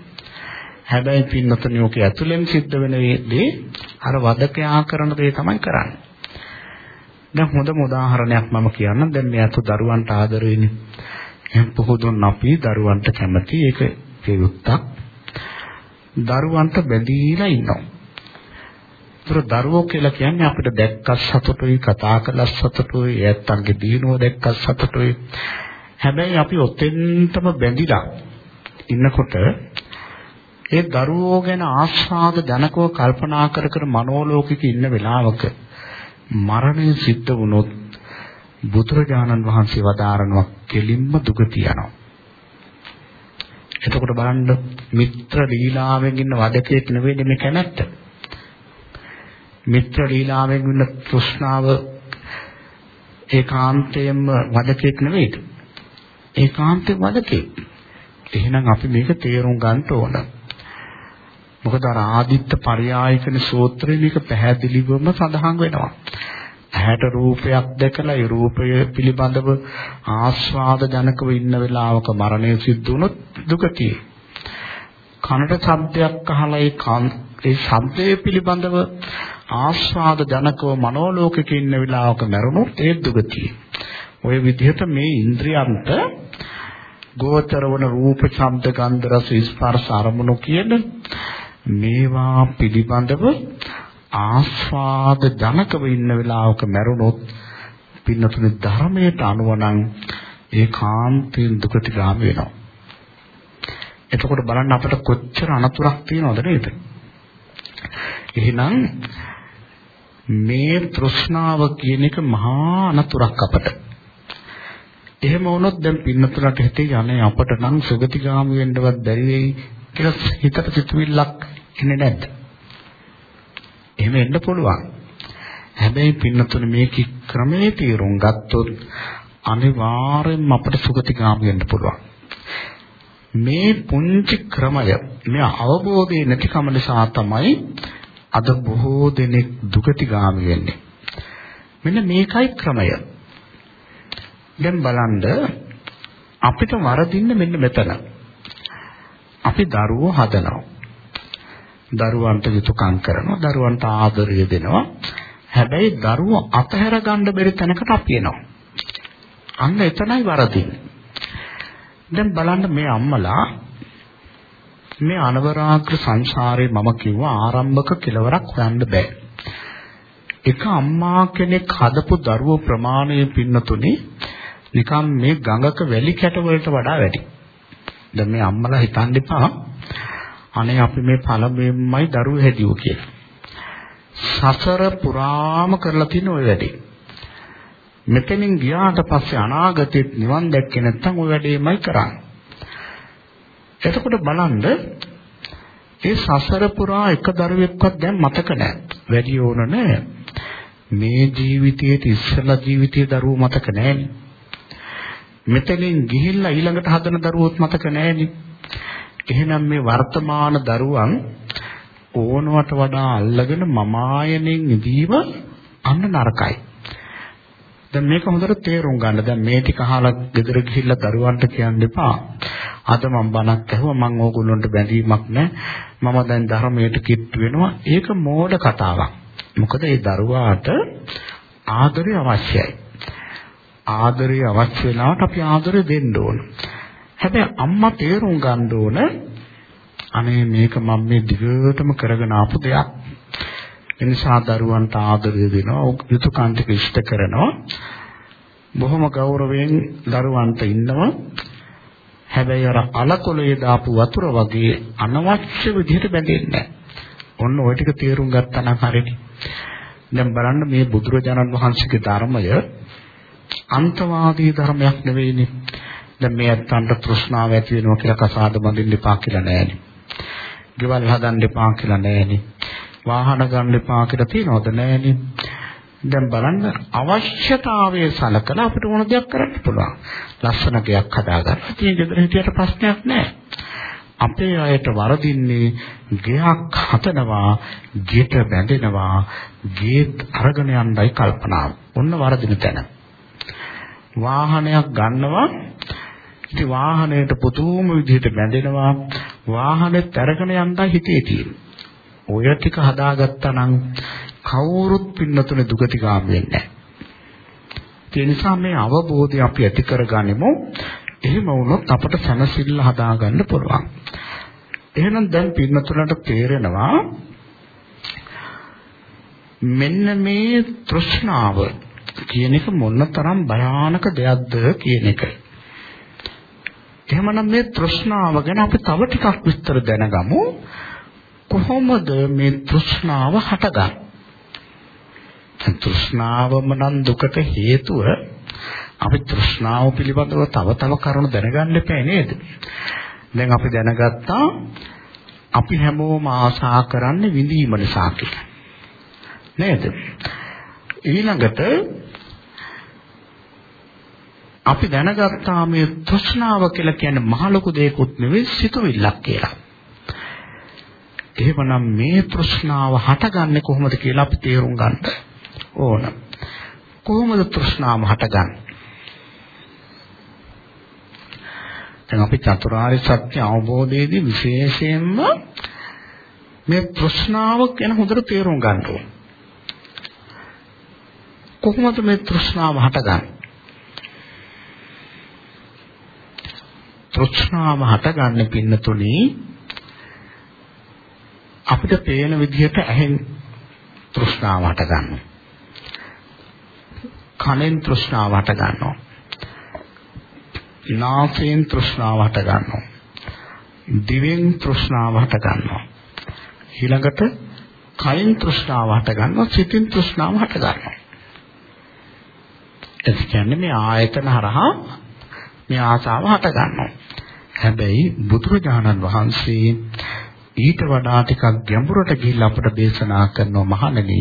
හැබැයි පින්නතනිය ඔක ඇතුලෙන් සිද්ධ වෙන දේ අර වදකයා කරන දේ තමයි කරන්නේ. දැන් හොඳම උදාහරණයක් මම කියන්නම්. දැන් මේ අතු දරුවන්ට ආදරෙන්නේ. එහෙනම් පොහොදුන් අපි දරුවන්ට කැමති ඒක ඒ යුක්තක්. දරුවන්ට බැඳීලා ඉන්නවා. ඒතර දරුවෝ කියලා කියන්නේ අපිට දැක්කත් සතුටුයි කතා කළත් සතුටුයි ඇත්තන්ගේ දිනුව දැක්කත් සතුටුයි හැබැයි අපි ඔතෙන්ටම බැඳිලා ඉන්නකොට ඒ දරුවෝ ගැන ආස්වාද ජනකව කල්පනා කර කර මනෝලෝකික ඉන්න වෙලාවක මරණය සිද්ධ වුණොත් බුදුරජාණන් වහන්සේ වදාරනවා කෙලින්ම දුගතිය යනවා. එතකොට බලන්න මිත්‍ර ලීලාවෙන් ඉන්න වදකෙක් නෙවෙයි මේ කැමැත්ත. මිත්‍ර ලීලාවෙන් ඉන්න තෘෂ්ණාව ඒකාන්තයෙන්ම වදකෙක් නෙවෙයි. ඒකාන්තයෙන් වදකෙක්. එහෙනම් අපි මේක තේරුම් ගන්න ඕන. මොකද අර ආදිත්ත පරයායකන සූත්‍රයේ මේක පැහැදිලිවම සඳහන් වෙනවා. ඇහැට රූපයක් දැකලා ඒ රූපය පිළිබඳව ආස්වාද ජනකව ඉන්න වෙලාවක මරණය සිද්ධ වුණොත් දුකතියි. කනට ශබ්දයක් අහලා ඒ කන් ඒ ශබ්දය පිළිබඳව ආස්වාද ජනකව මනෝලෝකයක ඉන්න වෙලාවක මරුණොත් ඒ දුගතිය. ওই විදිහට මේ ඉන්ද්‍රියන්ට ගෝචර වන රූප, ශබ්ද, ගන්ධ, රස, ස්පර්ශ, අරමුණු කියන මේවා පිළිබඳව ආස්වාද ජනකව ඉන්න වෙලාවක මැරුණොත් පින්නතුනේ ධර්මයට අනුව නම් ඒකාන්තයෙන් දුකටිගාමී වෙනවා. එතකොට බලන්න අපිට කොච්චර අනතුරක් තියෙනවද නේද? එහෙනම් මේ තෘෂ්ණාව කියන එක මහා අනතුරක් අපට. එහෙම වුණොත් දැන් පින්නතුලට හිතේ යන්නේ අපට නම් සුගතිගාමී වෙන්නවත් බැරි වෙයි කියලා හිතට සිතුවිල්ලක් එන්නේ නැද්ද? එහෙම එන්න පුළුවන්. හැබැයි පින්නතුනේ මේක ක්‍රමයේ තීරුම් ගත්තොත් අනිවාර්යෙන්ම අපට සුගතිගාමී වෙන්න පුළුවන්. මේ පුංචි ක්‍රමය මේ අවබෝධය නැතිකම නිසා තමයි අද බොහෝ දෙනෙක් දුගතිගාමී වෙන්නේ. මෙන්න මේකයි ක්‍රමය. දැන් බලන්න අපිට වරදින්න මෙන්න මෙතන. අපි දරුවෝ හදනවා. දරුවන්ට යුතුයකම් කරනවා, දරුවන්ට ආදරය දෙනවා. හැබැයි දරුවෝ අතහැර ගන්න බැරි තැනකට අපි එනවා. අන්න එතනයි වරදින්නේ. දැන් බලන්න මේ අම්මලා මේ අනවරාග්‍ර සංසාරේ මම කිව්වා ආරම්භක කෙලවරක් හොයන්න බෑ. එක අම්මා කෙනෙක් හදපු දරුවෝ ප්‍රමාණය පින්නතුනේ නිකම් මේ ගඟක වැලි කැට වලට වඩා වැඩි. දැන් මේ අම්මලා හිතන්න එපා අනේ අපි මේ පළමුවෙන්මයි දරුවෝ හැදියෝ කියලා. සසර පුරාම කරලා තියෙන ওই වැඩේ. මෙතනින් ගියාට පස්සේ අනාගතෙත් නිවන් දැක්කේ නැත්නම් ওই වැඩේමයි කරන්නේ. එතකොට බලන්න ඒ සසර පුරා එක දරුවෙක්වත් දැන් මතක නැහැ. වැඩි ඕන නැහැ. මේ ජීවිතයේ ඉස්සලා ජීවිතයේ දරුවෝ මතක නැහැනේ. මෙතනින් ගිහිල්ලා ඊළඟට හදන දරුවොත් මතක නැහැනේ. එහෙනම් මේ වර්තමාන දරුවන් ඕනවට වඩා අල්ලගෙන මමායනෙන් ඉදීම අන්න නරකයි. දැන් මේක හොඳට තේරුම් ගන්න. දැන් මේ ටික අහලා ගෙදර ගිහිල්ලා දරුවන්ට කියන්න එපා. අද මම බණක් ඇහුවා මම ඕගොල්ලන්ට බැඳීමක් නැහැ. මම දැන් ධර්මයට කිට්ටු වෙනවා. ඒක මෝඩ කතාවක්. මොකද ඒ දරුවාට ආදරය අවශ්‍යයි. ආදරය අවශ්‍ය වෙලාවට අපි ආදරය දෙන්න ඕන. හැබැයි අම්මා තේරුම් ගන්න ඕන අනේ මේක මම මේ දිගටම කරගෙන ආපු දෙයක්. එනිසා දරුවන්ට ආදරය දෙනවා, යුතුයකම් ටික ඉෂ්ට කරනවා. බොහොම ගෞරවයෙන් දරුවන්ට ඉන්නවා. හැබැයි අර අලකොලේ දාපු වතුර වගේ අනවශ්‍ය විදිහට බැඳෙන්නේ නැහැ. ඔන්න ওই ටික තේරුම් ගත්තා නම් හරියි. දැන් බලන්න මේ බුදුරජාණන් වහන්සේගේ ධර්මය අන්තවාදී ධර්මයක් නෙවෙයිනේ. දැන් මේ අත්තන්ට තෘෂ්ණාව ඇති වෙනවා කියලා කසාද බඳින්න එපා කියලා නෑනේ. ගෙවල් හදන්න එපා කියලා නෑනේ. වාහන ගන්න එපා කියලා තියනවද නෑනේ. දැන් බලන්න අවශ්‍යතාවයේ සලකලා අපිට ඕන දෙයක් කරන්න පුළුවන්. ලස්සන ගයක් හදාගන්න. ඉතින් ගෙදර හිටියට ප්‍රශ්නයක් නෑ. අපේ අයට වරදින්නේ ගයක් හතනවා, ගෙට බැඳෙනවා, ගේත් අරගෙන යන්නයි කල්පනාව. ඔන්න වරදින තැන. වාහනයක් ගන්නවා ඉතින් වාහනයට පුදුම විදිහට බැඳෙනවා වාහනේ තරගෙන යන්නයි හිතේ තියෙන්නේ. ඔය ටික හදාගත්තා නම් කවුරුත් පින්නතුනේ දුගතිගාමී වෙන්නේ නැහැ. ඒ නිසා මේ අවබෝධය අපි ඇති කරගනිමු. එහෙම වුණොත් අපට සනසිල්ල හදාගන්න පුළුවන්. එහෙනම් දැන් පින්නතුලට තේරෙනවා මෙන්න මේ තෘෂ්ණාව කියන එක මොනතරම් භයානක දෙයක්ද කියන එක. එහෙමනම් මේ තෘෂ්ණාව ගැන අපි තව ටිකක් විස්තර දැනගමු. කොහොමද මේ තෘෂ්ණාව හටගන්නේ? තෘෂ්ණාවම නම් දුකට හේතුව අපි තෘෂ්ණාව පිළිබඳව තව තව කරුණු දැනගන්න එපා නේද? දැන් අපි දැනගත්තා අපි හැමෝම ආශා කරන්නේ විඳීම නිසා කියලා. නේද? ඊළඟට අපි දැනගත්තා මේ තෘෂ්ණාව කියලා කියන්නේ මහ ලොකු දෙයක්වත් නෙවෙයි සිතුවිල්ලක් කියලා. එහෙමනම් මේ තෘෂ්ණාව හටගන්නේ කොහොමද කියලා අපි තේරුම් ගන්න ඕන. කොහොමද තෘෂ්ණාව හටගන්නේ? දැන් අපි චතුරාර්ය සත්‍ය අවබෝධයේදී විශේෂයෙන්ම මේ තෘෂ්ණාව ගැන හොඳට තේරුම් ගන්න ඕන. කොහොමද මේ තෘෂ්ණාව හටගන්නේ? තෘෂ්ණාව හටගන්නේ පින්නතුනි අපිට පේන විදිහට ඇහෙන් තෘෂ්ණාව හටගන්නවා. කනෙන් තෘෂ්ණාව හටගන්නවා. නාසයෙන් තෘෂ්ණාව හටගන්නවා. දිවෙන් තෘෂ්ණාව හටගන්නවා. ඊළඟට කයින් තෘෂ්ණාව හටගන්නවා. සිතින් තෘෂ්ණාව හටගන්නවා. ඒ කියන්නේ මේ ආයතන හරහා මේ ආසාව හට ගන්නවා. හැබැයි බුදුරජාණන් වහන්සේ ඊට වඩා ටිකක් ගැඹුරට ගිහිල්ලා අපට දේශනා කරනවා මහණෙනි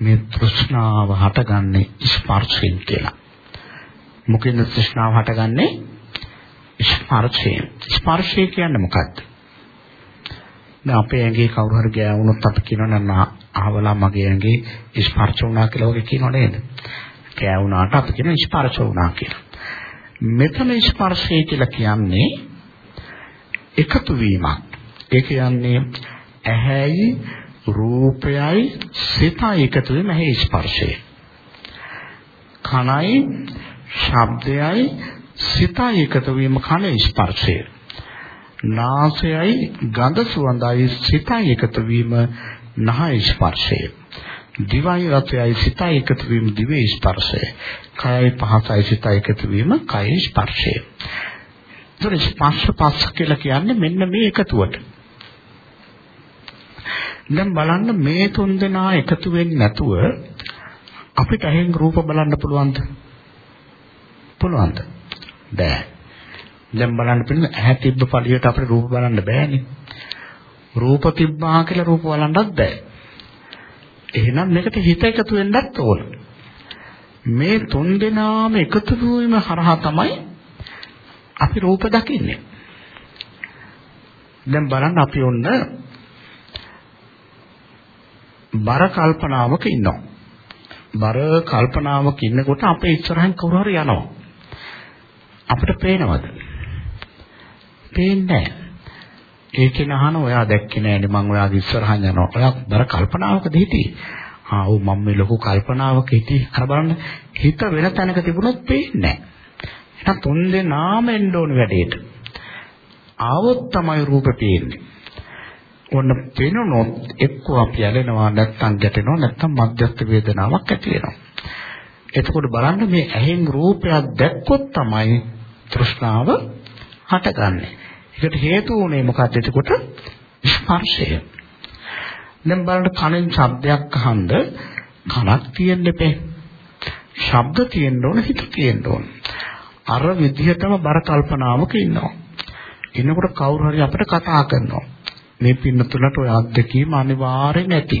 මේ තෘෂ්ණාව හටගන්නේ ස්පර්ශයෙන් කියලා. මොකෙන්ද තෘෂ්ණාව හටගන්නේ? ස්පර්ශයෙන්. ස්පර්ශය කියන්නේ මොකක්ද? දැන් අපේ ඇඟේ කවුරු හරි ගෑවුනොත් අපි කියනවා නම් අහවලා මගේ ඇඟේ ස්පර්ශ වුණා කියලා වගේ කියනව නේද? ගෑවුනාට අපි කියන ස්පර්ශ වුණා කියලා. මෙතන ස්පර්ශය කියලා කියන්නේ එකතු වීමක්. ඒ කියන්නේ ඇහැයි රූපයයි සිතයි එකතු වීම ඇහි ස්පර්ශය. කනයි ශබ්දයයි සිතයි එකතු වීම කන ස්පර්ශය. නාසයයි ගඳ සුවඳයි සිතයි එකතු වීම නහය ස්පර්ශය. දිවයි රසයයි සිතයි එකතු වීම දිවේ ස්පර්ශය. කයයි පහසයි සිතයි එකතු වීම කයේ ස්පර්ශය. ඒතර ස්පර්ශ පස්ස කියලා කියන්නේ මෙන්න මේ එකතුවට. දැන් බලන්න මේ තුන් දෙනා එකතු වෙන්නේ නැතුව අපිට ඇහෙන් රූප බලන්න පුළුවන්ද? පුළුවන්ද? බෑ. දැන් බලන්න පිළිම ඇහැ තිබ්බ පළියට අපිට රූප බලන්න බෑනේ. රූප තිබ්බා කියලා රූප බලන්නත් බෑ. එහෙනම් මේකට හිත එකතු වෙන්නත් ඕන. මේ තුන් දෙනාම එකතු වීම හරහා තමයි අපි රූප දකින්නේ. දැන් බලන්න අපි ඔන්න බර කල්පනාවක ඉන්නවා. බර කල්පනාවක ඉන්නකොට අපේ ඉස්සරහින් කවුරු හරි යනවා. අපිට පේනවද? පේන්නේ නැහැ. ඒකෙන් අහන ඔයා දැක්කේ නෑනේ මං ඔයාගේ ඉස්සරහන් යනවා. ඔයා බර කල්පනාවකද හිටියේ? ආ ඔව් මම මේ ලොකු කල්පනාවක හිටියේ. අර බලන්න හිත වෙන තැනක තිබුණොත් පේන්නේ නෑ. එහෙනම් තුන් දෙනාම එන්න ඕන වැඩේට. ආවොත් තමයි රූප පේන්නේ. ඔන්න පේනොත් එක්ක අපි ඇලෙනවා නැත්නම් ගැටෙනවා නැත්නම් මධ්‍යස්ථ වේදනාවක් ඇති වෙනවා. එතකොට බලන්න මේ ඇහෙන් රූපයක් දැක්කොත් තමයි තෘෂ්ණාව හටගන්නේ. ඒකට හේතු උනේ මොකක්ද එතකොට? ස්පර්ශය. දැන් බලන්න කනෙන් ශබ්දයක් අහනද කනක් තියෙන්න එපේ. ශබ්ද තියෙන්න ඕන හිත තියෙන්න ඕන. අර විදිහටම බර කල්පනාවක ඉන්නවා. ඉන්නකොට කවුරු හරි අපිට කතා කරනවා. මේ පින්නතුලට ඔය අත්දැකීම අනිවාර්යෙන් නැති.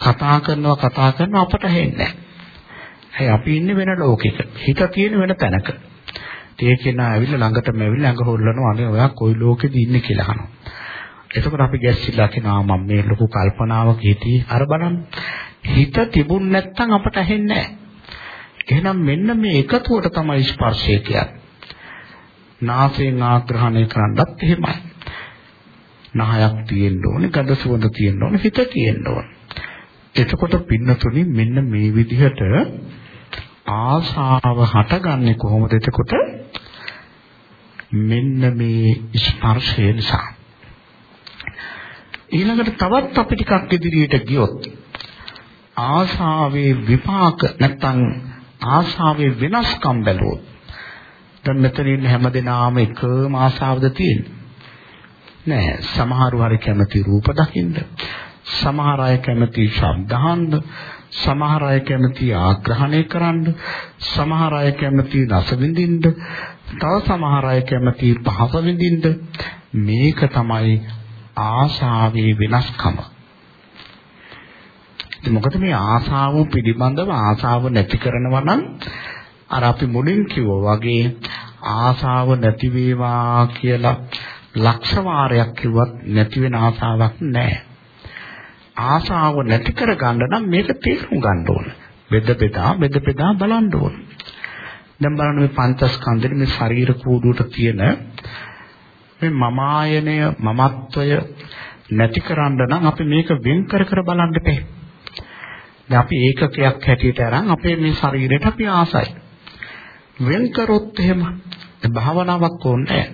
කතා කරනවා කතා කරනවා අපට හෙන්නේ නැහැ. අපි ඉන්නේ වෙන ලෝකයක. හිත තියෙන වෙන තැනක. ඒ කෙනා ඇවිල්ලා ළඟටම ඇවිල්ලා ඇඟ හොල්ලනවා අනේ ඔයා කොයි ලෝකෙද ඉන්නේ කියලා අහනවා. එතකොට අපි ගැස්සිලා කියනවා මම මේ ලොකු කල්පනාවක හිටියේ අර බලන්න. හිත තිබුණ නැත්නම් අපට ඇහෙන්නේ එහෙනම් මෙන්න මේ එකතුවට තමයි ස්පර්ශය කියන්නේ. නාසයෙන් ආග්‍රහණය කරන්නත් එහෙමයි. නහයක් තියෙන්න ඕනේ, ගඳ සුවඳ තියෙන්න ඕනේ, හිත තියෙන්න ඕනේ. එතකොට පින්නතුනි මෙන්න මේ විදිහට ආසාව හටගන්නේ කොහොමද එතකොට මෙන්න මේ ස්පර්ශය නිසා. ඊළඟට තවත් අපි ටිකක් ඉදිරියට ගියොත් ආශාවේ විපාක නැත්තම් ආශාවේ වෙනස්කම් බැලුවොත් දැන් මෙතන ඉන්න හැමදෙනාම එකම ආශාවද තියෙන්නේ. නෑ සමහරව හරි කැමති රූප දකින්න සමහර අය කැමති ශබ්ද අහන්න සමහර අය කැමති ආග්‍රහණය කරන්න සමහර අය කැමති රස විඳින්න තව සමහර අය කැමති පහස විඳින්න මේක තමයි ආශාවේ වෙනස්කම මොකද මේ ආශාව පිළිබඳව ආශාව නැති කරනවා නම් අර අපි මුලින් කිව්වා වගේ ආශාව නැති වේවා කියලා ලක්ෂ වාරයක් කිව්වත් නැති වෙන ආශාවක් නැහැ. ආශාව නැති කර ගන්න නම් මේක තේරුම් ගන්න ඕන. බෙද බෙදා බෙද බෙදා බලන්න ඕන. දැන් බලන්න මේ පංචස්කන්ධෙ මේ ශරීර කූඩුවට තියෙන මේ මමායනය මමත්වය නැති කරන්න නම් අපි මේක වෙන් කර කර බලන්න බෑ. දැන් අපි ඒකකයක් හැටියට අරන් අපේ මේ ශරීරයට අපි ආසයි. වෙන් කරොත් එහෙම භාවනාවක් ඕනේ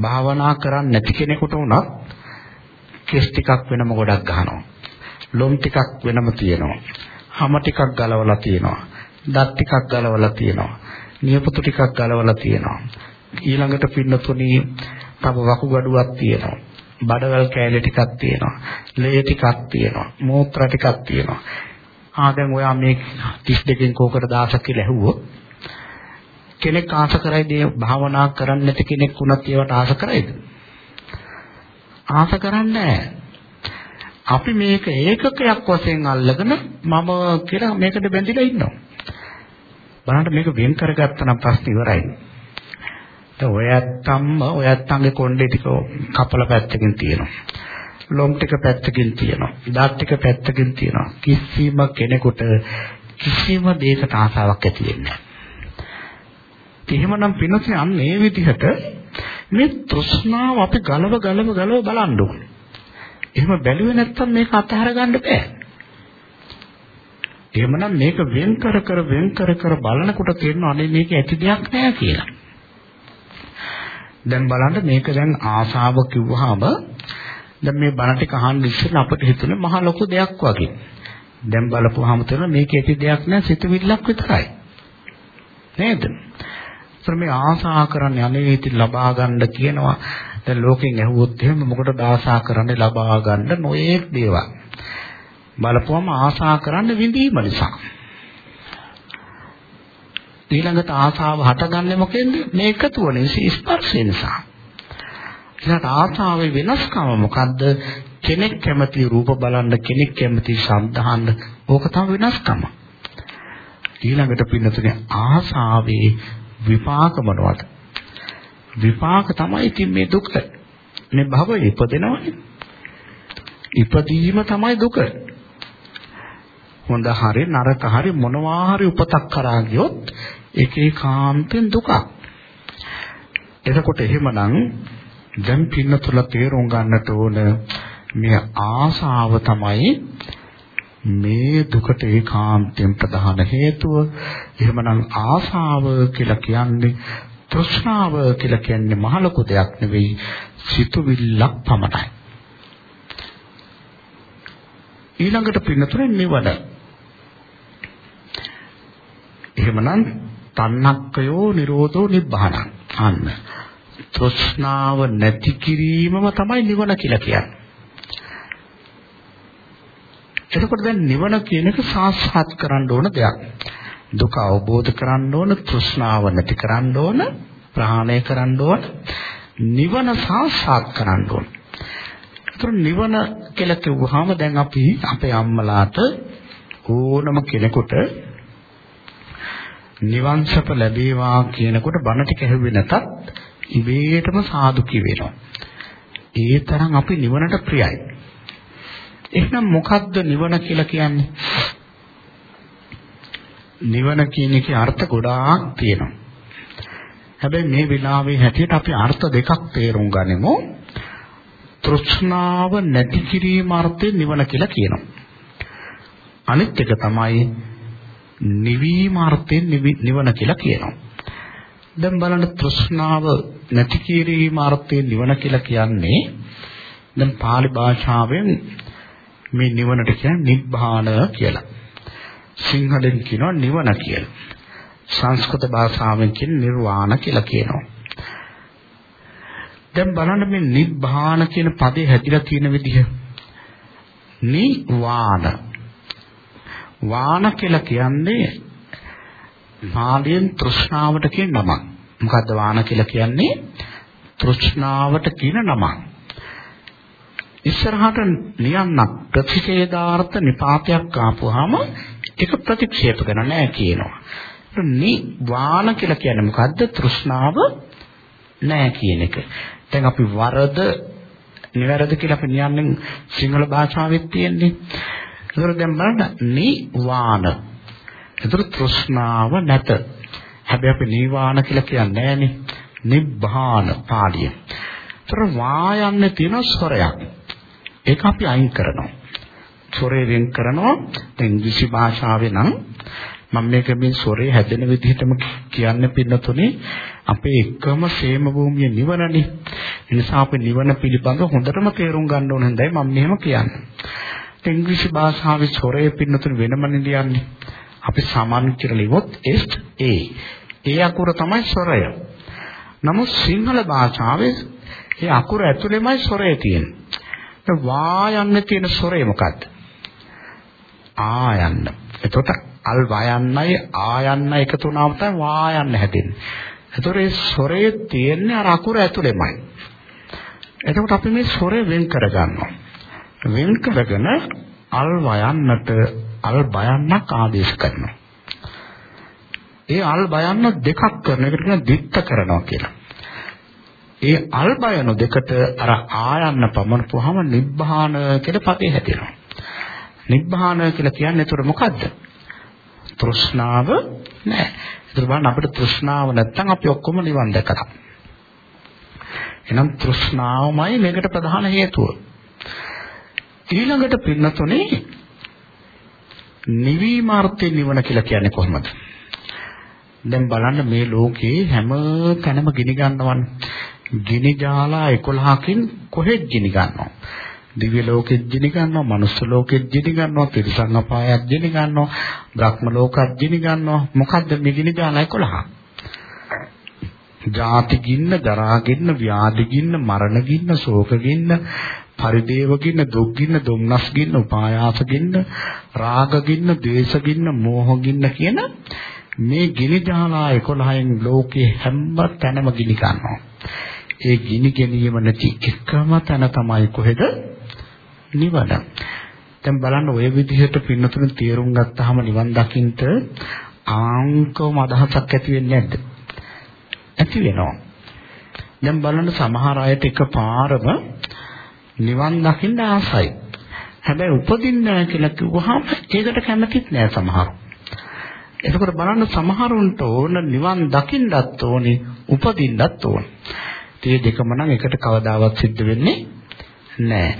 භාවනා කරන්නේ නැති කෙනෙකුට උනත් කෙස් ටිකක් වෙනම ගොඩක් ගන්නවා. ලොම් ටිකක් වෙනම තියෙනවා. හම ටිකක් ගලවලා තියෙනවා. දත් ටිකක් ගලවලා තියෙනවා. නියපොතු ටිකක් ගලවලා තියෙනවා. ඊළඟට පින්නතුණී තව වකුගඩුවක් තියෙනවා. බඩවැල් කෑලි ටිකක් තියෙනවා. ලේ ටිකක් තියෙනවා. මූත්‍රා ටිකක් තියෙනවා. ආ දැන් ඔයා මේ 32කින් කෝකට 1000ක් කියලා ඇහුවොත් කෙනෙක් ආස කරයිද භාවනා කරන්නේ නැති කෙනෙක් වුණත් ඒවට ආස කරයිද? ආස කරන්නේ අපි මේක ඒකකයක් වශයෙන් අල්ලගෙන මම කියලා මේකට බැඳිලා ඉන්නවා. බලන්න මේක වෙන් කරගත්තා නම් ප්‍රශ්න ඉවරයි. දැන් ඔයත්තම්ම ඔයත්තන්ගේ කොණ්ඩේ ටික කපල පැත්තකින් තියෙනවා. ලොම් ටික පැත්තකින් තියෙනවා. දත් ටික පැත්තකින් තියෙනවා. කිසිම කෙනෙකුට කිසිම දෙයකට ආසාවක් ඇති වෙන්නේ නැහැ. එහෙමනම් පින්නසේ අන්න ඒ විදිහට මේ තෘෂ්ණාව අපි ගලව ගලව ගලව බලන්න ඕනේ. එහෙම බැලුවේ නැත්තම් මේක අතහැර ගන්න බෑ. එහෙමනම් මේක වෙන් කර කර වෙන් කර කර බලනකොට තේරෙනවා අනේ මේක ඇති දෙයක් නෑ කියලා. දැන් බලන්න මේක දැන් ආසාව කිව්වහම දැන් මේ බණ ටික අහන්න ඉස්සෙල්ලා අපිට හිතුනේ මහ ලොකු දෙයක් වගේ. දැන් බලපුවාම තේරෙනවා මේක ඇති දෙයක් නෑ සිතුවිල්ලක් විතරයි. නේද? ඇත්තට මේ ආසා කරන්නේ අනේ ඉතින් ලබා ගන්න කියනවා. දැන් ලෝකෙන් ඇහුවොත් එහෙම මොකටද ආසා කරන්නේ ලබා ගන්න නොයේක් දේවල්. බලපුවම ආසා කරන්න විඳීම නිසා. ඊළඟට ආසාව හටගන්නේ මොකෙන්ද? මේ එකතුව නිසා ස්පර්ශය නිසා. ඊළඟට ආසාවේ වෙනස්කම මොකද්ද? කෙනෙක් කැමති රූප බලන්න කෙනෙක් කැමති ශබ්ද අහන්න ඕක තමයි වෙනස්කම. ඊළඟට පින්නතුනේ ආසාවේ විපාක මොනවද? විපාක තමයි ඉතින් මේ දුක. මේ භවය ඉපදෙනවනේ. ඉපදීම තමයි දුක. හොඳ හරි නරක හරි මොනවා හරි උපතක් කරා ගියොත් ඒකේ කාන්තෙන් දුකක්. එතකොට එහෙමනම් දැන් පින්නතුල තේරුම් ගන්නට ඕන මේ ආසාව තමයි මේ දුකට ඒකාන්තයෙන් ප්‍රධාන හේතුව. එහෙමනම් ආසාව කියලා කියන්නේ තෘෂ්ණාව කියලා කියන්නේ මහ ලොකු දෙයක් නෙවෙයි සිතුවිල්ලක් පමණයි. ඊළඟට පින්නතුනේ නිවන. එහෙමනම් තණ්හක්කයෝ නිරෝධෝ නිබ්බාන අන්න තෘෂ්ණාව නැති කිරීමම තමයි නිවන කියලා කියන්නේ එතකොට දැන් නිවන කියන එක සාක්ෂාත් කරන්න ඕන දෙයක්. දුක අවබෝධ කරන්න ඕන, තෘෂ්ණාව නැති කරන්න ඕන, ප්‍රහාණය කරන්න ඕන, නිවන සාක්ෂාත් කරන්න ඕන. ඒතර නිවන කියලා කිව්වහම දැන් අපි අපේ අම්මලාට ඕනම කෙනෙකුට නිවන් සප ලැබේවා කියනකොට බණ ටික ඇහුවේ නැතත් ඉබේටම සාදු කියවෙනවා. ඒ තරම් අපි නිවනට ප්‍රියයි. එහෙනම් මොකද්ද නිවන කියලා කියන්නේ? නිවන කියන එකේ අර්ථ ගොඩාක් තියෙනවා. හැබැයි මේ විලාවේ හැටියට අපි අර්ථ දෙකක් තේරුම් ගනිමු. තෘෂ්ණාව නැති කිරීම අර්ථයෙන් නිවන කියලා කියනවා. අනිත් එක තමයි නිවීම අර්ථයෙන් නිවන කියලා කියනවා. දැන් බලන්න තෘෂ්ණාව නැති කිරීම අර්ථයෙන් නිවන කියලා කියන්නේ දැන් pāli භාෂාවෙන් මේ නිවනට කියන්නේ නිබ්බාන කියලා. සිංහලෙන් කියනවා නිවන කියලා. සංස්කෘත භාෂාවෙන් කියන නිර්වාණ කියලා කියනවා. දැන් බලන්න මේ නිබ්බාන කියන පදේ හැදිලා තියෙන විදිහ. නිවාන. වාන කියලා කියන්නේ පාලියෙන් තෘෂ්ණාවට කියන නමක්. මොකද්ද වාන කියලා කියන්නේ? තෘෂ්ණාවට කියන නමක්. ඉස්සරහට නියන්නක් ප්‍රතිඡේදාර්ථ නිපාතයක් ආපුවාම ඒක ප්‍රතික්ෂේප කරන්න නෑ කියනවා. නිවාන කියලා කියන්නේ මොකද්ද? තෘෂ්ණාව නෑ කියන එක. දැන් අපි වරද නිවැරදි කියලා අපි නියම්ෙන් සිංහල භාෂාවෙත් තියෙන්නේ. ඒතර දැන් බලන්න නිවාන. ඒතර තෘෂ්ණාව නැත. හැබැයි අපි නිවාන කියලා කියන්නේ නෑනේ. නිබ්බාන පාළිය. ඒතර වායන්නේ තියෙන ස්වරයක්. ඒක අපි අයින් කරනවා. ස්වරේ වෙන් කරනවා. දැන් ඉංග්‍රීසි භාෂාවේ නම් මම මේක මේ ස්වරේ හැදෙන විදිහටම කියන්න පින්නතුනේ අපේ එකම සේම භූමිය නිවනනේ. ඒ නිසා අපි නිවන පිළිබඳව හොඳටම තේරුම් ගන්න ඕන හින්දායි මම මෙහෙම කියන්නේ. ඉංග්‍රීසි භාෂාවේ ස්වරේ පින්නතුනේ වෙනමනේ ලියන්නේ. අපි සාමාන්‍ය කියලා ලිව්වොත් S A. ඒ අකුර තමයි ස්වරය. නමුත් සිංහල භාෂාවේ ඒ අකුර ඇතුළේමයි ස්වරය තියෙන්නේ. වා යන්න තියෙන ස්වරය මොකද්ද? ආ යන්න. එතකොට අල් වයන්නයි ආයන්න එකතු වුණාම තමයි වායන්න හැදෙන්නේ. එතකොට ඒ ස්වරයේ තියෙන්නේ අර අකුර ඇතුළෙමයි. එතකොට අපි මේ ස්වරය වෙන් කරගන්නවා. වෙන් කරගෙන අල් වයන්නට අල් බයන්නක් ආදේශ කරනවා. ඒ අල් බයන්න දෙකක් කරන එකට කියන දිත්ත කරනවා කියලා. ඒ අල් බයන දෙකට අර ආයන්න පමනපුවාම නිබ්බාන කියලා පදේ හැදෙනවා. නිබ්බාන කියලා කියන්නේ ඒතර මොකද්ද? තෘෂ්ණාව නැහැ. ඒතර බලන්න අපිට තෘෂ්ණාව නැත්තම් අපි ඔක්කොම නිවන් දැකලා. එහෙනම් තෘෂ්ණාවමයි මේකට ප්‍රධාන හේතුව. ඊළඟට පින්නතුනේ නිවීමාර්ථේ නිවන කියලා කියන්නේ කොහොමද? දැන් බලන්න මේ ලෝකේ හැම තැනම ගිනි ගන්නවනේ. ගිනි ජාලා 11කින් කොහෙද ගිනි ගන්නව? දිව්‍ය ලෝකෙත් ජිනි ගන්නවා, මනුස්ස ලෝකෙත් ජිනි ගන්නවා, තිරිසන් අපායත් ජිනි ගන්නවා, බ්‍රහ්ම ලෝකත් ජිනි ගන්නවා. මොකද්ද මේ ගිනි දාලා 11? ජාති ගින්න, ජරා ගින්න, ව්‍යාධි ගින්න, මරණ ගින්න, ශෝක ගින්න, පරිදේව ගින්න, දුක් ගින්න, දුම්නස් ගින්න, උපායාස ගින්න, රාග ගින්න, ද්වේෂ ගින්න, මෝහ ගින්න කියන මේ ගිනි ජාලා 11න් ලෝකේ හැම තැනම ගිනි ගන්නවා. ඒ ගිනි ගැනීම නැති එකම තැන තමයි කොහෙද? නිවන. දැන් බලන්න ඔය විදිහට පින්නතුන තේරුම් ගත්තාම නිවන් දකින්න ආංකවම අදහසක් ඇති වෙන්නේ නැද්ද? ඇති වෙනවා. දැන් බලන්න සමහර අයට එකපාරම නිවන් දකින්න ආසයි. හැබැයි උපදින්න කියලා කිව්වහම ඒකට කැමතිත් නෑ සමහරු. එතකොට බලන්න සමහරුන්ට ඕන නිවන් දකින්නත් ඕනේ, උපදින්නත් ඕනේ. මේ දෙකම නම් එකට කවදාවත් සිද්ධ වෙන්නේ නෑ.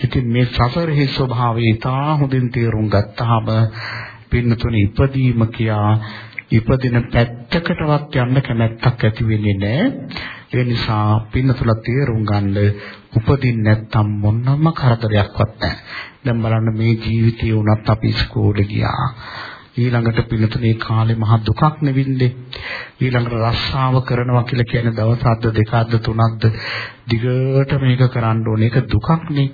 ඉතින් මේ සසරෙහි ස්වභාවය ඉතා හොඳින් තේරුම් ගත්තාම පින්නතුනේ ඉපදීම කියා ඉපදින පැත්තකටවත් යන්න කැමැත්තක් ඇති වෙන්නේ නැහැ. ඒ නිසා පින්නතුල තේරුම් ගන්න උපදින්න නැත්තම් මොනම කරදරයක්වත් නැහැ. දැන් බලන්න මේ ජීවිතේ වුණත් අපි ඉස්කෝලේ ගියා. ඊළඟට පින්නතුනේ කාලේ මහ දුකක් නෙවින්නේ. ඊළඟට රස්සාව කරනවා කියලා කියන්නේ දවස් හත්ද දෙකක්ද තුනක්ද දිගට මේක කරන්න ඕනේ. ඒක දුකක් නේ.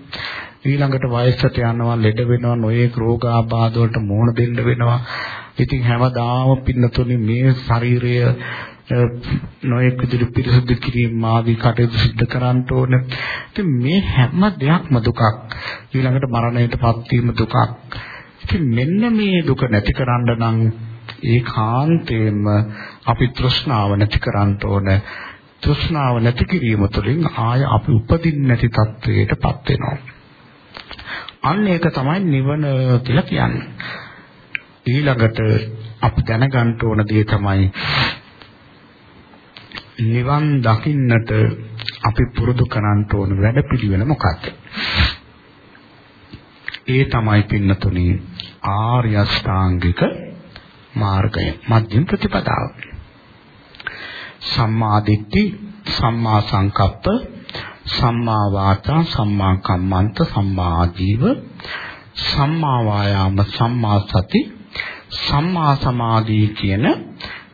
ඊළඟට වයසට යනවා, ලෙඩ වෙනවා, නොයේ රෝගාබාධ වලට මුහුණ දෙන්න වෙනවා. ඉතින් හැමදාම පින්නතුනේ මේ ශරීරය නොයෙක් විදිහට පිරිසුදු කිරීම ආදී කටයුතු සිදු කරන්න ඕන. ඉතින් මේ හැම දෙයක්ම දුකක්. ඊළඟට මරණයටපත් වීම දුකක්. ඉතින් මෙන්න මේ දුක නැති කරන්න නම් ඒකාන්තයෙන්ම අපි තෘෂ්ණාව නැති කරන්න ඕන. තෘෂ්ණාව නැති කිරීම තුළින් ආය අපි උපදින්න නැති තත්වයටපත් වෙනවා. අන්න ඒක තමයි නිවන කියලා කියන්නේ. ඊළඟට අපි දැනගන්න ඕන දේ තමයි නිවන් දකින්නට අපි පුරුදු කරන්න ඕන වැඩපිළිවෙල මොකක්ද? ඒ තමයි පින්නතුනි ආර්ය අෂ්ටාංගික මාර්ගය මධ්‍යම ප්‍රතිපදාව. සම්මා දිට්ඨි, සම්මා සංකප්ප, සම්මා වාචා, සම්මා කම්මන්ත, සම්මා ආජීව, සම්මා වායාම සම්මා සති සම්මා සමාධි කියන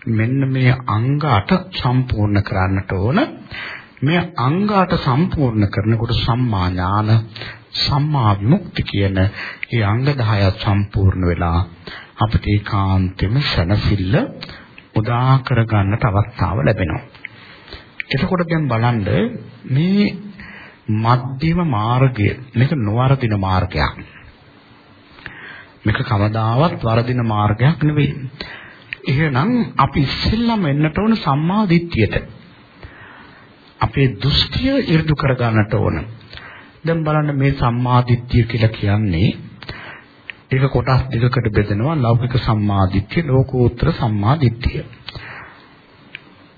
මෙන්න මේ අංග 8 සම්පූර්ණ කරන්නට ඕන මේ අංග 8 සම්පූර්ණ කරනකොට සම්මා ඥාන සම්මා විමුක්ති කියන මේ අංග 10 සම්පූර්ණ වෙලා අපිට ඒකාන්තෙම සනසිල්ල උදා කර ගන්නට අවස්ථාව ලැබෙනවා. එතකොට දැන් බලන්න මේ මධ්‍යම මාර්ගය මේක නොවරදින මාර්ගයක්. මේක කවදාවත් වරදින මාර්ගයක් නෙවෙයි. එහෙනම් අපි ඉස්සෙල්ලාම එන්නට ඕන සම්මා දිට්ඨියට. අපේ දෘෂ්ටිය 이르දු කර ගන්නට ඕන. දැන් බලන්න මේ සම්මා දිට්ඨිය කියලා කියන්නේ ඒක කොටස් දෙකකට බෙදෙනවා ලෞකික සම්මා දිට්ඨිය ලෝකෝත්තර සම්මා දිට්ඨිය.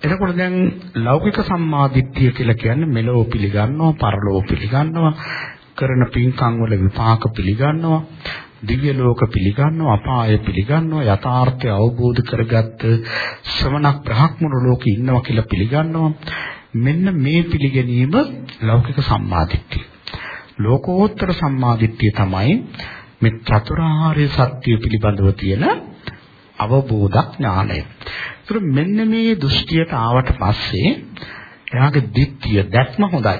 එතකොට දැන් ලෞකික සම්මා දිට්ඨිය කියලා කියන්නේ මෙලෝ පිළිගන්නවා පරලෝ පිළිගන්නවා කරන පින්කම් වල විපාක පිළිගන්නවා දිව්‍ය ලෝක පිළිගන්නවා අපාය පිළිගන්නවා යථාර්ථය අවබෝධ කරගත්ත ශ්‍රමණක් බ්‍රහ්මණු ලෝකෙ ඉන්නවා කියලා පිළිගන්නවා මෙන්න මේ පිළිගැනීම ලෞකික සම්මාදිට්ඨිය ලෝකෝත්තර සම්මාදිට්ඨිය තමයි මේ චතුරාර්ය සත්‍ය පිළිබඳව තියෙන අවබෝධ ඥානය. ඒතර මෙන්න මේ දෘෂ්ටියට ආවට පස්සේ එයාගේ දිට්ඨිය දැක්ම හොඳයි.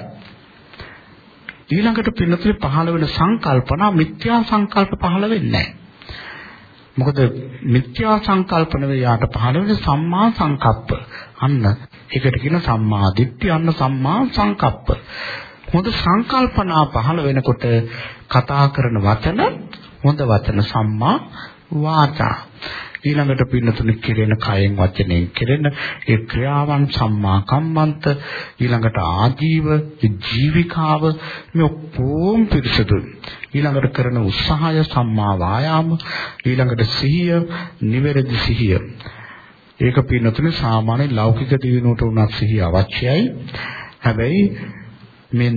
ඊළඟට පින්නතුලේ පහළ වෙන සංකල්පනා මිත්‍යා සංකල්ප පහළ වෙන්නේ මොකද මිත්‍යා සංකල්පන වේයාට පහළ වෙන සම්මා සංකප්ප. අන්න ඒකට කියන සම්මා දිට්ඨිය අන්න සම්මා සංකප්ප. හොඳ සංකල්පනා පහළ වෙනකොට කතා කරන වචන හොඳ වචන සම්මා වාචා ඊළඟට පින්නතුනි කෙරෙන කයෙන් වචනයෙන් කෙරෙන ඒ ක්‍රියාවන් සම්මා කම්මන්ත ඊළඟට ආජීව ජීවිකාව මේ ඔක්කොම පිරිසුදුයි ඊළඟට කරන උත්සාහය සම්මා වායාම ඊළඟට සිහිය නිවැරදි සිහිය. ඒක පින්නතුනි සාමාන්‍ය ලෞකික දිනුවට උනත් සිහිය අවශ්‍යයි. හැබැයි මේ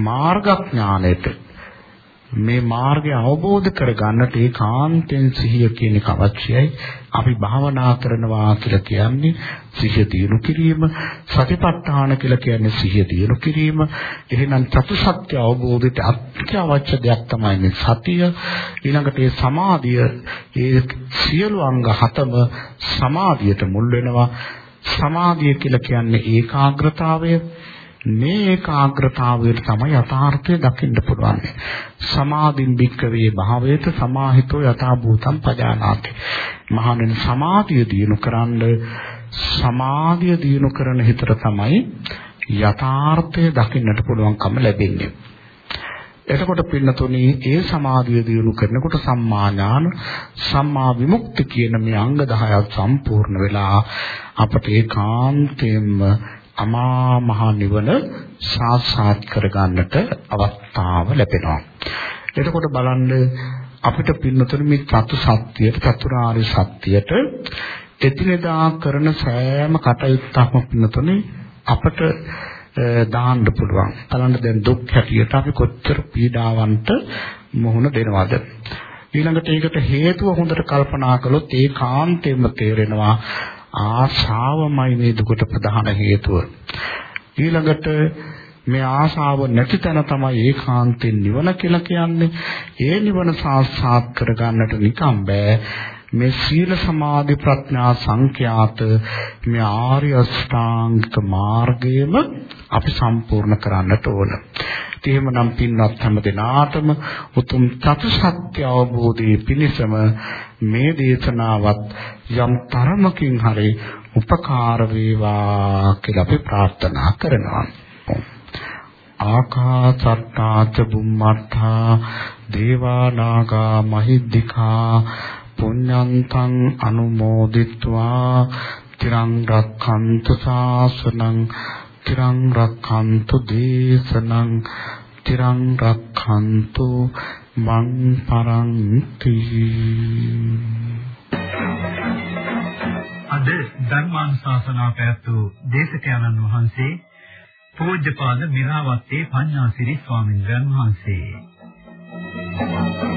මාර්ගඥාණයට මේ මාර්ගය අවබෝධ කරගන්නට ඒකාන්තයෙන් සිහිය කියන එක අවශ්‍යයි. අපි භාවනා කරනවා කියලා කියන්නේ සිහිය දිනු කිරීම, සතිපට්ඨාන කියලා කියන්නේ සිහිය දිනු කිරීම. එහෙනම් චතුසත්‍ය අවබෝධයට අත්‍යවශ්‍ය දෙයක් තමයි මේ සතිය. ඊළඟට ඒ සමාධිය, ඒ සියලු අංග හතම සමාධියට මුල් වෙනවා. සමාධිය කියලා කියන්නේ ඒකාග්‍රතාවය. මේ ඒකාග්‍රතාවයට තමයි යථාර්ථය දකින්න පුළුවන්. සමාධින් භික්කවේ භාවයට සමාහිතෝ යථා භූතං පජානාති. මහණෙනි සමාධිය දිනු කරන්න සමාධිය දිනු කරන හිතට තමයි යථාර්ථය දකින්නට පුළුවන්කම ලැබෙන්නේ. එතකොට පින්නතුනි ඒ සමාධිය දිනු කරනකොට සම්මා ඥාන සම්මා විමුක්ති කියන මේ අංග 10ක් සම්පූර්ණ වෙලා අපට ඒකාන්තයෙන්ම අමා මහ නිවන සාක්ෂාත් කරගන්නට අවස්ථාව ලැබෙනවා. එතකොට බලන්න අපිට පින්නතුනේ මේ චතු සත්‍යයට චතුරාර්ය සත්‍යයට එදිනෙදා කරන සෑම කටයුත්තක්ම පින්නතුනේ අපට දාන්න පුළුවන්. බලන්න දැන් දුක් හැටියට අපි කොච්චර පීඩාවන්ට මුහුණ දෙනවද? ඊළඟට ඒකට හේතුව හොඳට කල්පනා කළොත් ඒකාන්තයෙන්ම තේරෙනවා ආශාවමයි මේ දුකට ප්‍රධාන හේතුව. ඊළඟට මේ ආශාව නැති තැන තමයි ඒකාන්තයෙන් නිවන කියලා කියන්නේ. ඒ නිවන සාක්ෂාත් කරගන්නට නිකම් බෑ. මේ සීල සමාධි ප්‍රඥා සංඛ්‍යාත මේ ආර්ය අෂ්ටාංගික මාර්ගයම අපි සම්පූර්ණ කරන්නට ඕන. එහෙමනම් පින්වත් හැම දිනාටම උතුම් චතුසත්‍ය අවබෝධයේ පිණසම මේ දේශනාවත් යම් තරමකින් හරි උපකාර වේවා කියලා අපි ප්‍රාර්ථනා කරනවා. ආකාසත්තාච බුම්මත්තා දේවා නාග මහිද්దికා පුඤ්ඤන්තං අනුමෝදිත්වා තිරං රක්ඛන්තු ශාසනං තිරං රක්ඛන්තු දේශනං තිරං රක්ඛන්තු මං පරන්ති අද ධර්මානුශාසනා පැවැත්වූ දේශකයන්න් වහන්සේ පූජ්‍යපාද මිරාවත්තේ පඤ්ඤාසිරි ස්වාමීන් වහන්සේ Thank you.